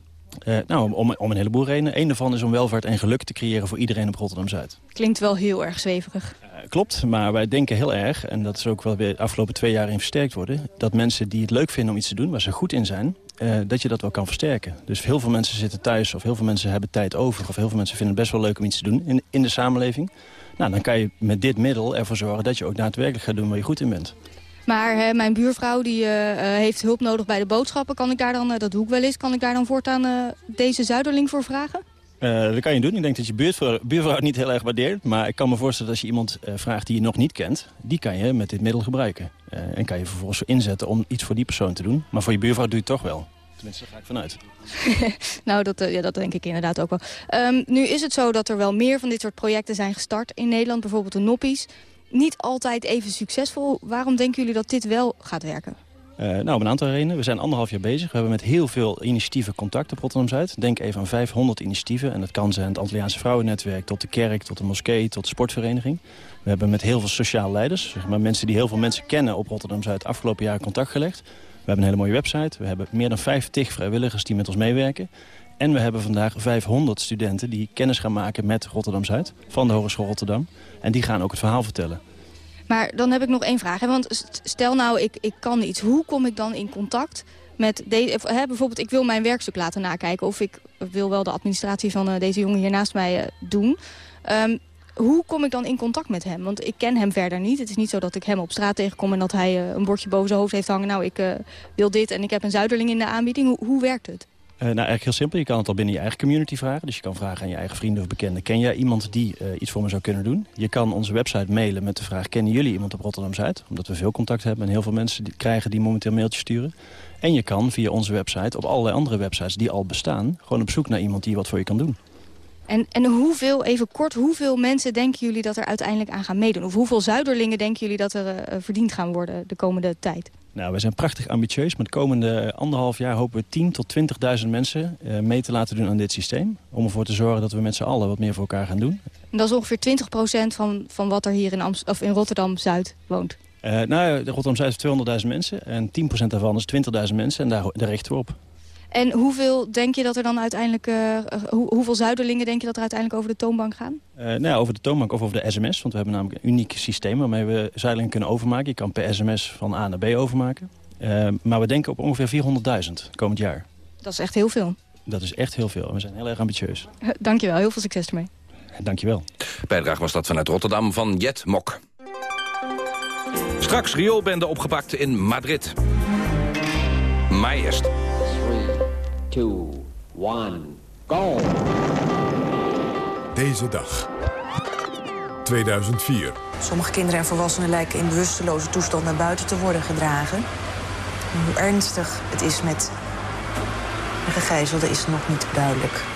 Uh, nou, om, om een heleboel redenen. Eén daarvan is om welvaart en geluk te creëren voor iedereen op Rotterdam-Zuid. Klinkt wel heel erg zweverig. Uh, klopt, maar wij denken heel erg, en dat is ook wel weer de afgelopen twee jaar in versterkt worden... dat mensen die het leuk vinden om iets te doen, waar ze goed in zijn... Uh, dat je dat wel kan versterken. Dus heel veel mensen zitten thuis of heel veel mensen hebben tijd over... of heel veel mensen vinden het best wel leuk om iets te doen in, in de samenleving. Nou, dan kan je met dit middel ervoor zorgen dat je ook daadwerkelijk gaat doen waar je goed in bent. Maar hè, mijn buurvrouw die, uh, heeft hulp nodig bij de boodschappen. Kan ik daar dan, uh, dat doe ik wel eens, kan ik daar dan voortaan uh, deze zuiderling voor vragen? dat kan je doen. Ik denk dat je buurvrouw, buurvrouw het niet heel erg waardeert. Maar ik kan me voorstellen dat als je iemand vraagt die je nog niet kent... die kan je met dit middel gebruiken. en kan je vervolgens inzetten om iets voor die persoon te doen. Maar voor je buurvrouw doe je het toch wel. Tenminste, daar ga ik vanuit. (laughs) nou, dat, ja, dat denk ik inderdaad ook wel. Um, nu is het zo dat er wel meer van dit soort projecten zijn gestart in Nederland. Bijvoorbeeld de Noppies niet altijd even succesvol. Waarom denken jullie dat dit wel gaat werken? Uh, nou, op een aantal redenen. We zijn anderhalf jaar bezig. We hebben met heel veel initiatieven contact op Rotterdam-Zuid. Denk even aan 500 initiatieven. En dat kan zijn het Antilliaanse Vrouwennetwerk... tot de kerk, tot de moskee, tot de sportvereniging. We hebben met heel veel sociaal leiders... Zeg maar mensen die heel veel mensen kennen op Rotterdam-Zuid... afgelopen jaar contact gelegd. We hebben een hele mooie website. We hebben meer dan 50 vrijwilligers die met ons meewerken. En we hebben vandaag 500 studenten die kennis gaan maken met Rotterdam-Zuid... van de Hogeschool Rotterdam. En die gaan ook het verhaal vertellen. Maar dan heb ik nog één vraag. Hè? Want stel nou, ik, ik kan iets. Hoe kom ik dan in contact met... De, hè, bijvoorbeeld, ik wil mijn werkstuk laten nakijken... of ik wil wel de administratie van uh, deze jongen hier naast mij uh, doen. Um, hoe kom ik dan in contact met hem? Want ik ken hem verder niet. Het is niet zo dat ik hem op straat tegenkom... en dat hij een bordje boven zijn hoofd heeft hangen. Nou, ik wil dit en ik heb een zuiderling in de aanbieding. Hoe werkt het? Uh, nou, eigenlijk heel simpel. Je kan het al binnen je eigen community vragen. Dus je kan vragen aan je eigen vrienden of bekenden. Ken jij iemand die uh, iets voor me zou kunnen doen? Je kan onze website mailen met de vraag... kennen jullie iemand op Rotterdam-Zuid? Omdat we veel contact hebben en heel veel mensen die krijgen die momenteel mailtjes sturen. En je kan via onze website op allerlei andere websites die al bestaan... gewoon op zoek naar iemand die wat voor je kan doen. En, en hoeveel, even kort, hoeveel mensen denken jullie dat er uiteindelijk aan gaan meedoen? Of hoeveel Zuiderlingen denken jullie dat er eh, verdiend gaan worden de komende tijd? Nou, we zijn prachtig ambitieus. Met de komende anderhalf jaar hopen we 10 tot 20.000 mensen eh, mee te laten doen aan dit systeem. Om ervoor te zorgen dat we met z'n allen wat meer voor elkaar gaan doen. En dat is ongeveer 20% van, van wat er hier in, Amst of in Rotterdam-Zuid woont. Uh, nou, Rotterdam-Zuid heeft 200.000 mensen. En 10% daarvan is 20.000 mensen. En daar, daar richten we op. En hoeveel denk je dat er dan uiteindelijk, uh, hoe, hoeveel zuiderlingen denk je dat er uiteindelijk over de toonbank gaan? Uh, nou ja, over de toonbank of over de sms. Want we hebben namelijk een uniek systeem waarmee we zuidelingen kunnen overmaken. Je kan per sms van A naar B overmaken. Uh, maar we denken op ongeveer 400.000 komend jaar. Dat is echt heel veel. Dat is echt heel veel. We zijn heel erg ambitieus. Dankjewel, heel veel succes ermee. Dankjewel. Bijdrage was dat vanuit Rotterdam van Jet Mok. Straks rioolbende opgepakt in Madrid. Maar eerst. 3, 2, 1, go! Deze dag. 2004. Sommige kinderen en volwassenen lijken in bewusteloze toestand naar buiten te worden gedragen. Hoe ernstig het is met de gegijzelde is nog niet duidelijk.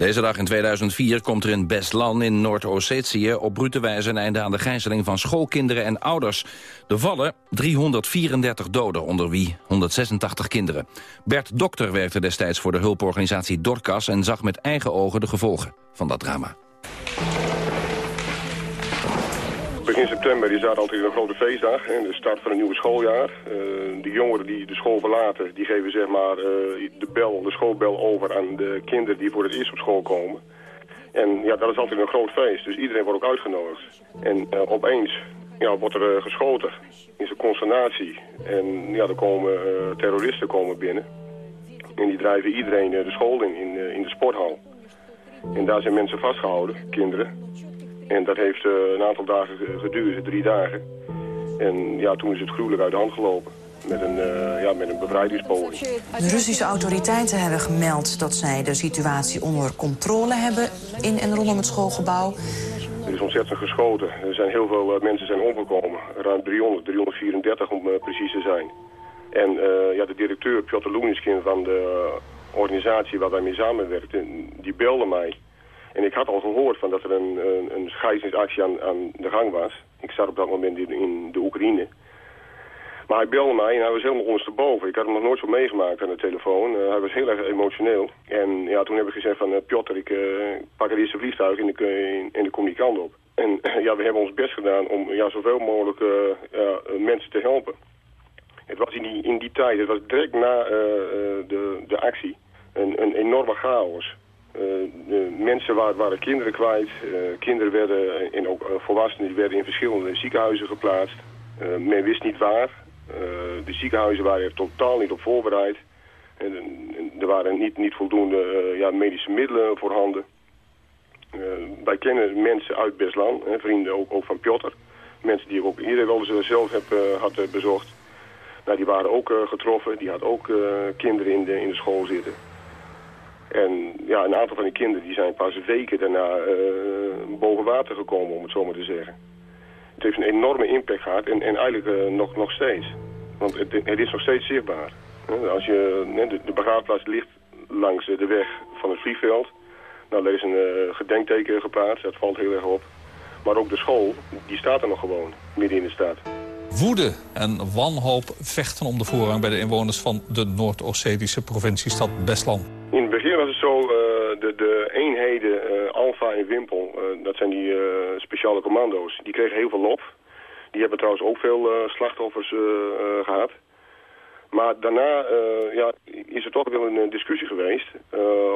Deze dag in 2004 komt er in Beslan in Noord-Ossetië... op brute wijze een einde aan de gijzeling van schoolkinderen en ouders. Er vallen 334 doden, onder wie 186 kinderen. Bert Dokter werkte destijds voor de hulporganisatie Dorcas... en zag met eigen ogen de gevolgen van dat drama. Begin september is daar altijd een grote feestdag, en de start van een nieuwe schooljaar. Uh, de jongeren die de school verlaten, die geven zeg maar uh, de bel, de schoolbel over aan de kinderen die voor het eerst op school komen. En ja, dat is altijd een groot feest, dus iedereen wordt ook uitgenodigd. En uh, opeens ja, wordt er geschoten, is een consternatie. En ja, er komen terroristen komen binnen. En die drijven iedereen de school in, in, in de sporthal. En daar zijn mensen vastgehouden, kinderen. En dat heeft uh, een aantal dagen geduurd, drie dagen. En ja, toen is het gruwelijk uit de hand gelopen. Met een, uh, ja, met een bevrijdingspoging. De Russische autoriteiten hebben gemeld dat zij de situatie onder controle hebben in en rondom het schoolgebouw. Er is ontzettend geschoten. Er zijn heel veel uh, mensen zijn omgekomen. Ruim 300, 334 om precies te zijn. En ja, de directeur Piotr Luniskin van de organisatie waar wij mee samenwerkten, die belde mij. En ik had al gehoord van dat er een, een, aan, aan de gang was. Ik zat op dat moment in, in de Oekraïne. Maar hij belde mij en hij was helemaal ondersteboven. Ik had hem nog nooit zo meegemaakt aan de telefoon. Uh, hij was heel erg emotioneel. En ja, toen heb ik gezegd van, uh, Piotr, ik uh, pak het eerste vliegtuig ik, en ik kom die op. En (clears throat) ja, we hebben ons best gedaan om ja, zoveel mogelijk mensen te helpen. Het was in die, in die tijd, het was direct na de, de actie, een, een enorme chaos. Uh, de mensen waren, kinderen kwijt. Uh, kinderen werden, en ook uh, volwassenen, werden in verschillende ziekenhuizen geplaatst. men wist niet waar. de ziekenhuizen waren er totaal niet op voorbereid. En, en er waren niet, niet voldoende ja, medische middelen voorhanden. wij kennen mensen uit Beslan, hè, vrienden ook, ook, van Piotr. Mensen die ik ook eerder wel eens zelf heb had bezocht. Nou, die waren ook getroffen. Die had ook kinderen in de, in de school zitten. En ja, een aantal van die kinderen die zijn pas weken daarna uh, boven water gekomen, om het zo maar te zeggen. Het heeft een enorme impact gehad en, en eigenlijk uh, nog, nog steeds. Want het, het, is nog steeds zichtbaar. Als je, de, de begraafplaats ligt langs de weg van het vliegveld. Nou, er is een uh, gedenkteken geplaatst, dat valt heel erg op. Maar ook de school, die staat er nog gewoon, midden in de stad. Woede en wanhoop vechten om de voorrang bij de inwoners van de Noord-Ossetische provinciestad Beslan. In het begin was het zo, uh, de, de eenheden uh, Alfa en Wimpel, uh, dat zijn die speciale commando's, die kregen heel veel lof. Die hebben trouwens ook veel slachtoffers gehad. Maar daarna ja, is er toch wel een discussie geweest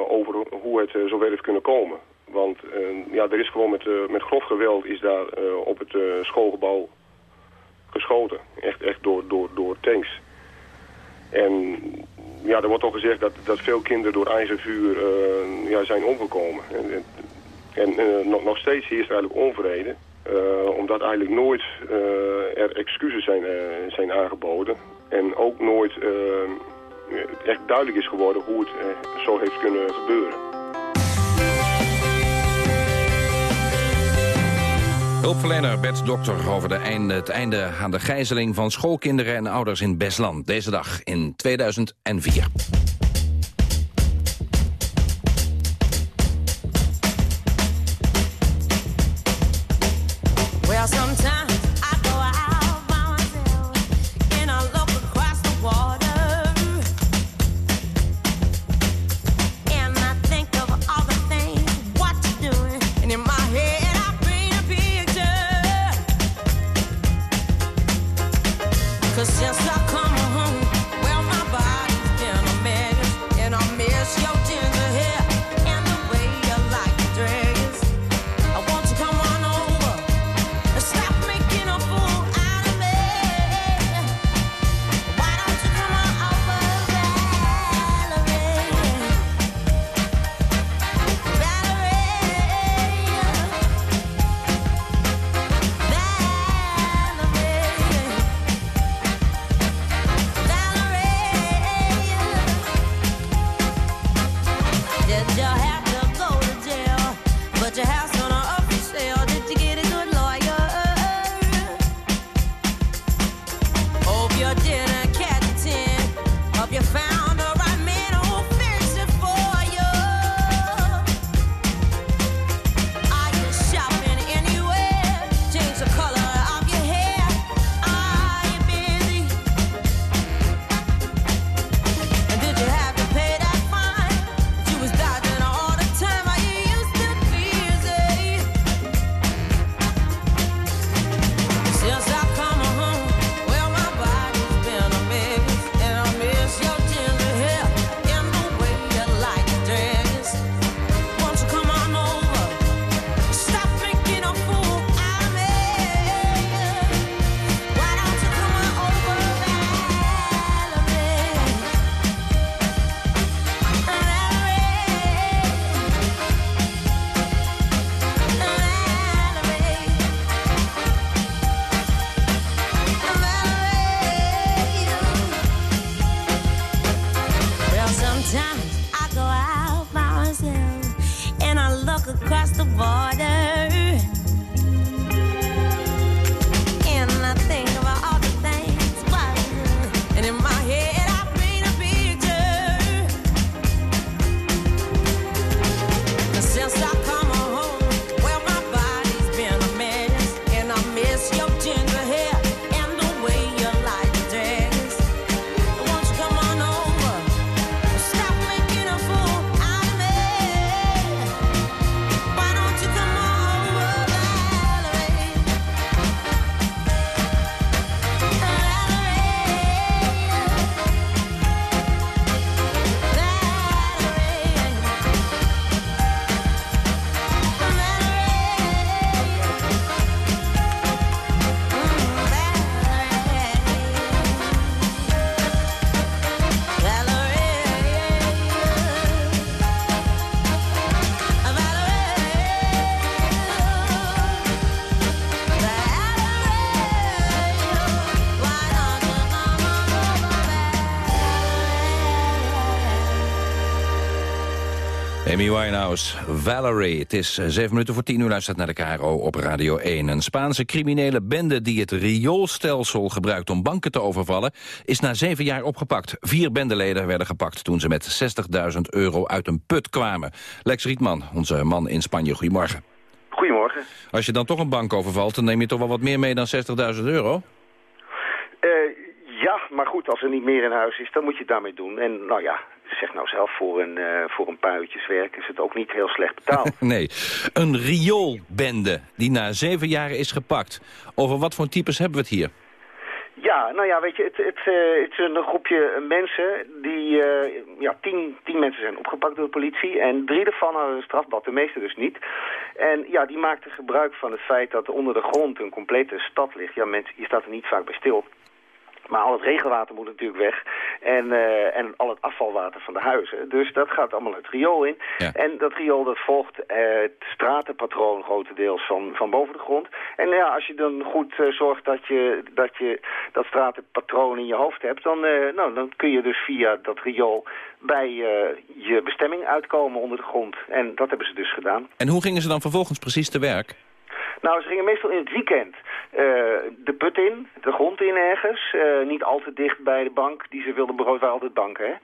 over hoe het zover heeft kunnen komen. Want ja, er is gewoon met, met grof geweld is daar op het schoolgebouw geschoten. Echt, echt door, door, door tanks. En ja, er wordt toch gezegd dat, dat veel kinderen door eigen vuur uh, ja, zijn omgekomen. En, en uh, nog, nog steeds heerst er eigenlijk onvrede. Uh, omdat eigenlijk nooit er excuses zijn, zijn aangeboden. En ook nooit echt duidelijk is geworden hoe het zo heeft kunnen gebeuren. Hulpverlener Bert Dokter over de einde, het einde aan de gijzeling van schoolkinderen en ouders in Besland. Deze dag in 2004. Winehouse, Valerie. Het is eh, zeven minuten voor tien uur luistert naar de KRO op Radio 1. Een Spaanse criminele bende die het rioolstelsel gebruikt om banken te overvallen... is na zeven jaar opgepakt. Vier bendeleden werden gepakt toen ze met 60.000 euro uit een put kwamen. Lex Rietman, onze man in Spanje, goedemorgen. Goedemorgen. Als je dan toch een bank overvalt, dan neem je toch wel wat meer mee dan 60.000 euro? Eh, ja, maar goed, als er niet meer in huis is, dan moet je het daarmee doen. En nou ja, zeg nou zelf, voor een, eh voor een puitjeswerk is het ook niet heel slecht betaald. (laughs) nee, een rioolbende die na zeven jaar is gepakt. Over wat voor types hebben we het hier? Ja, nou ja, weet je, het, het, eh, het is een groepje mensen die, eh, ja, tien, tien mensen zijn opgepakt door de politie en drie daarvan hadden een strafblad, de meeste dus niet. En ja, die maakten gebruik van het feit dat onder de grond een complete stad ligt. Ja, mensen, je staat er niet vaak bij stil. Maar al het regenwater moet natuurlijk weg. En, eh, en al het afvalwater van de huizen. Dus dat gaat allemaal het riool in. En dat riool dat volgt eh, het stratenpatroon grotendeels van, van boven de grond. En ja, als je dan goed eh, zorgt dat je, dat je dat stratenpatroon in je hoofd hebt... Dan, nou, dan kun je dus via dat riool bij je bestemming uitkomen onder de grond. En dat hebben ze dus gedaan. En hoe gingen ze dan vervolgens precies te werk? Nou, ze gingen meestal in het weekend eh, de put in, de grond in ergens. eh, niet al te dicht bij de bank die ze wilden beroven, waren altijd banken, hè.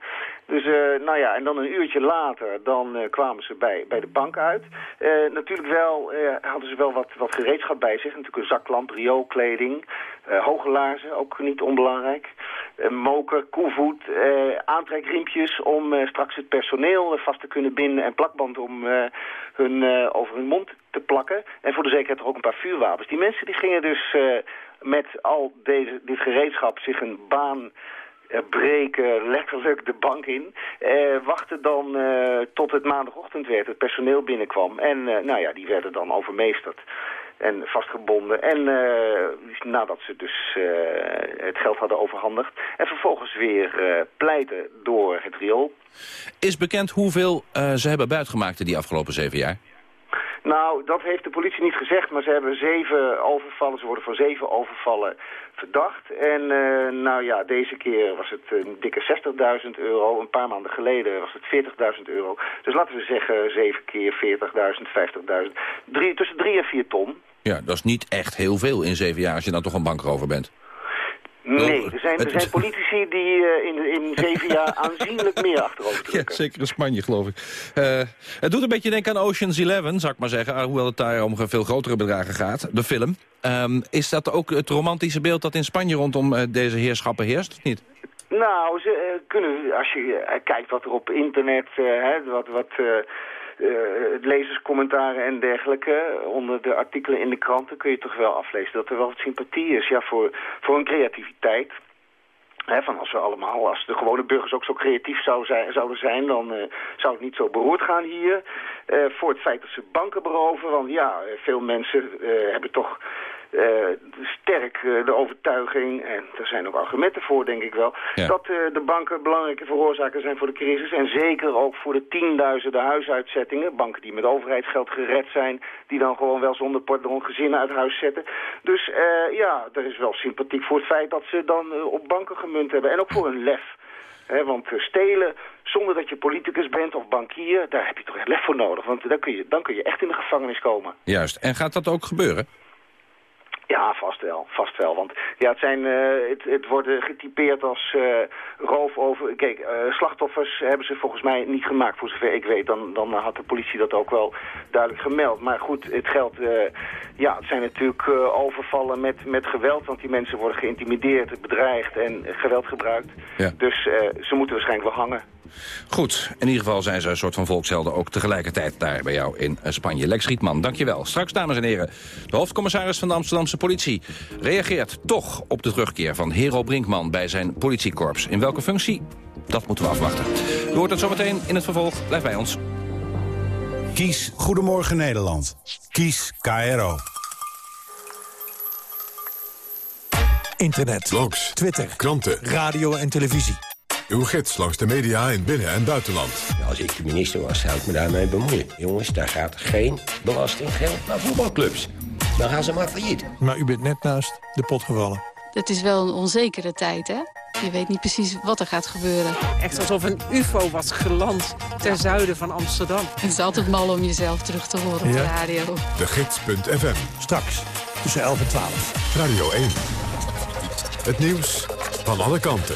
Dus, eh, nou ja, en dan een uurtje later, dan eh, kwamen ze bij, bij de bank uit. Eh, natuurlijk wel, hadden ze wel wat, wat gereedschap bij zich. Natuurlijk een zaklamp, rioolkleding, hoge laarzen, ook niet onbelangrijk. Moker, koevoet, aantrekriempjes om straks het personeel vast te kunnen binden... en plakband om hun, over hun mond te plakken. En voor de zekerheid ook een paar vuurwapens. Die mensen die gingen dus met al deze, dit gereedschap zich een baan breken letterlijk de bank in. Eh, wachten dan eh, tot het maandagochtend werd, het personeel binnenkwam. En eh, nou ja, die werden dan overmeesterd en vastgebonden. En eh, nadat ze dus eh, het geld hadden overhandigd. En vervolgens weer eh, pleiten door het riool. Is bekend hoeveel eh, ze hebben buitgemaakt in die afgelopen zeven jaar? Nou, dat heeft de politie niet gezegd, maar ze hebben zeven overvallen. Ze worden van zeven overvallen verdacht. En eh, nou ja, deze keer was het een dikke 60.000 euro. Een paar maanden geleden was het 40.000 euro. Dus laten we zeggen zeven keer 40.000, 50.000. Drie, tussen drie en vier ton. Ja, dat is niet echt heel veel in zeven jaar als je dan toch een bankrover bent. Nee, er zijn, er zijn politici die eh, in, in zeven jaar (laughs) aanzienlijk meer achterover Ja, zeker in Spanje, geloof ik. Eh, het doet een beetje denken aan Ocean's Eleven, zou ik maar zeggen. ah, Hoewel het daar om veel grotere bedragen gaat, de film. Ehm, is dat ook het romantische beeld dat in Spanje rondom eh, deze heerschappen heerst, of niet? Nou, ze kunnen, als je kijkt wat er op internet, hè, wat, wat lezerscommentaren en dergelijke, onder de artikelen in de kranten, kun je toch wel aflezen dat er wel wat sympathie is ja, voor, voor hun creativiteit. Van als we allemaal, als de gewone burgers ook zo creatief zijn, zouden zijn, dan eh, zou het niet zo beroerd gaan hier. Eh, voor het feit dat ze banken beroven, want ja, eh, veel mensen eh, hebben toch eh, sterk eh, de overtuiging, en er zijn ook argumenten voor, denk ik wel, dat eh, de banken belangrijke veroorzaker zijn voor de crisis. En zeker ook voor de tienduizenden huisuitzettingen. Banken die met overheidsgeld gered zijn, die dan gewoon wel zonder pardon gezinnen uit huis zetten. Dus eh, ja, er is wel sympathiek voor het feit dat ze dan eh, op banken gemunt hebben. En ook voor hun lef. Want eh, stelen zonder dat je politicus bent of bankier, daar heb je toch echt lef voor nodig. Want dan kun je, dan kun je echt in de gevangenis komen. Juist. En gaat dat ook gebeuren? Ja, vast wel, vast wel. Want ja, het, zijn, eh, het, het wordt getypeerd als eh, roof over... Kijk, eh, slachtoffers hebben ze volgens mij niet gemaakt, voor zover ik weet. Dan, dan had de politie dat ook wel duidelijk gemeld. Maar goed, het geldt... ja, het zijn natuurlijk overvallen met, met geweld. Want die mensen worden geïntimideerd, bedreigd en geweld gebruikt. Ja. Dus ze moeten waarschijnlijk wel hangen. Goed, in ieder geval zijn ze een soort van volkshelden... ook tegelijkertijd daar bij jou in eh, Spanje. Lex Rietman, dankjewel. Straks, dames en heren, de hoofdcommissaris van de Amsterdamse politie... reageert toch op de terugkeer van Hero Brinkman bij zijn politiekorps. In welke functie? Dat moeten we afwachten. U hoort het zometeen in het vervolg. Blijf bij ons. Kies Goedemorgen Nederland. Kies KRO. Internet, blogs, Twitter, kranten, radio en televisie. Uw gids langs de media in binnen- en buitenland. Als ik de minister was, zou ik me daarmee bemoeien. Jongens, daar gaat geen belastinggeld naar voetbalclubs. Dan gaan ze maar failliet. Maar u bent net naast de pot gevallen. Het is wel een onzekere tijd, hè? Je weet niet precies wat er gaat gebeuren. Echt alsof een ufo was geland ten zuiden van Amsterdam. Het is altijd mal om jezelf terug te horen op de radio. De Gids.fm. Straks, tussen 11 en 12. Radio 1. Het nieuws van alle kanten.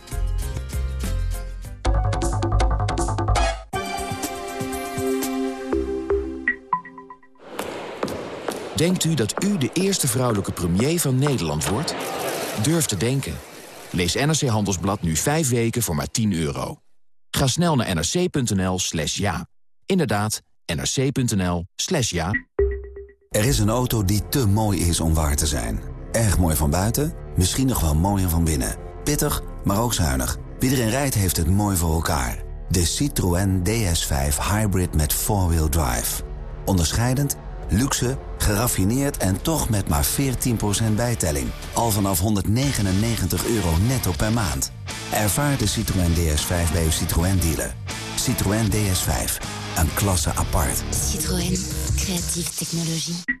Denkt u dat u de eerste vrouwelijke premier van Nederland wordt? Durf te denken. Lees NRC Handelsblad nu 5 weken voor maar 10 euro. Ga snel naar nrc.nl slash ja. Inderdaad, nrc.nl slash ja. Er is een auto die te mooi is om waar te zijn. Erg mooi van buiten, misschien nog wel mooier van binnen. Pittig, maar ook zuinig. Wie rijdt heeft het mooi voor elkaar. De Citroën DS5 Hybrid met 4-wheel drive. Onderscheidend, luxe, geraffineerd en toch met maar 14% bijtelling. Al vanaf 199 euro netto per maand. Ervaar de Citroën DS5 bij uw Citroën dealer. Citroën DS5, een klasse apart. Citroën, creatieve technologie.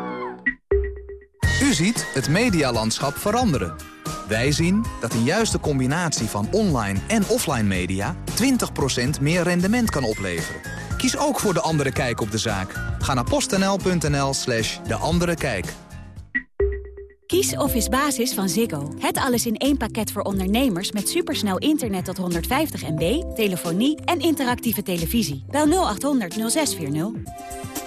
U ziet het medialandschap veranderen. Wij zien dat een juiste combinatie van online en offline media 20% meer rendement kan opleveren. Kies ook voor de andere kijk op de zaak. Ga naar postnl.nl slash de andere kijk. Kies Office Basis van Ziggo. Het alles in één pakket voor ondernemers met supersnel internet tot 150 MB, telefonie en interactieve televisie. Bel 0800 0640.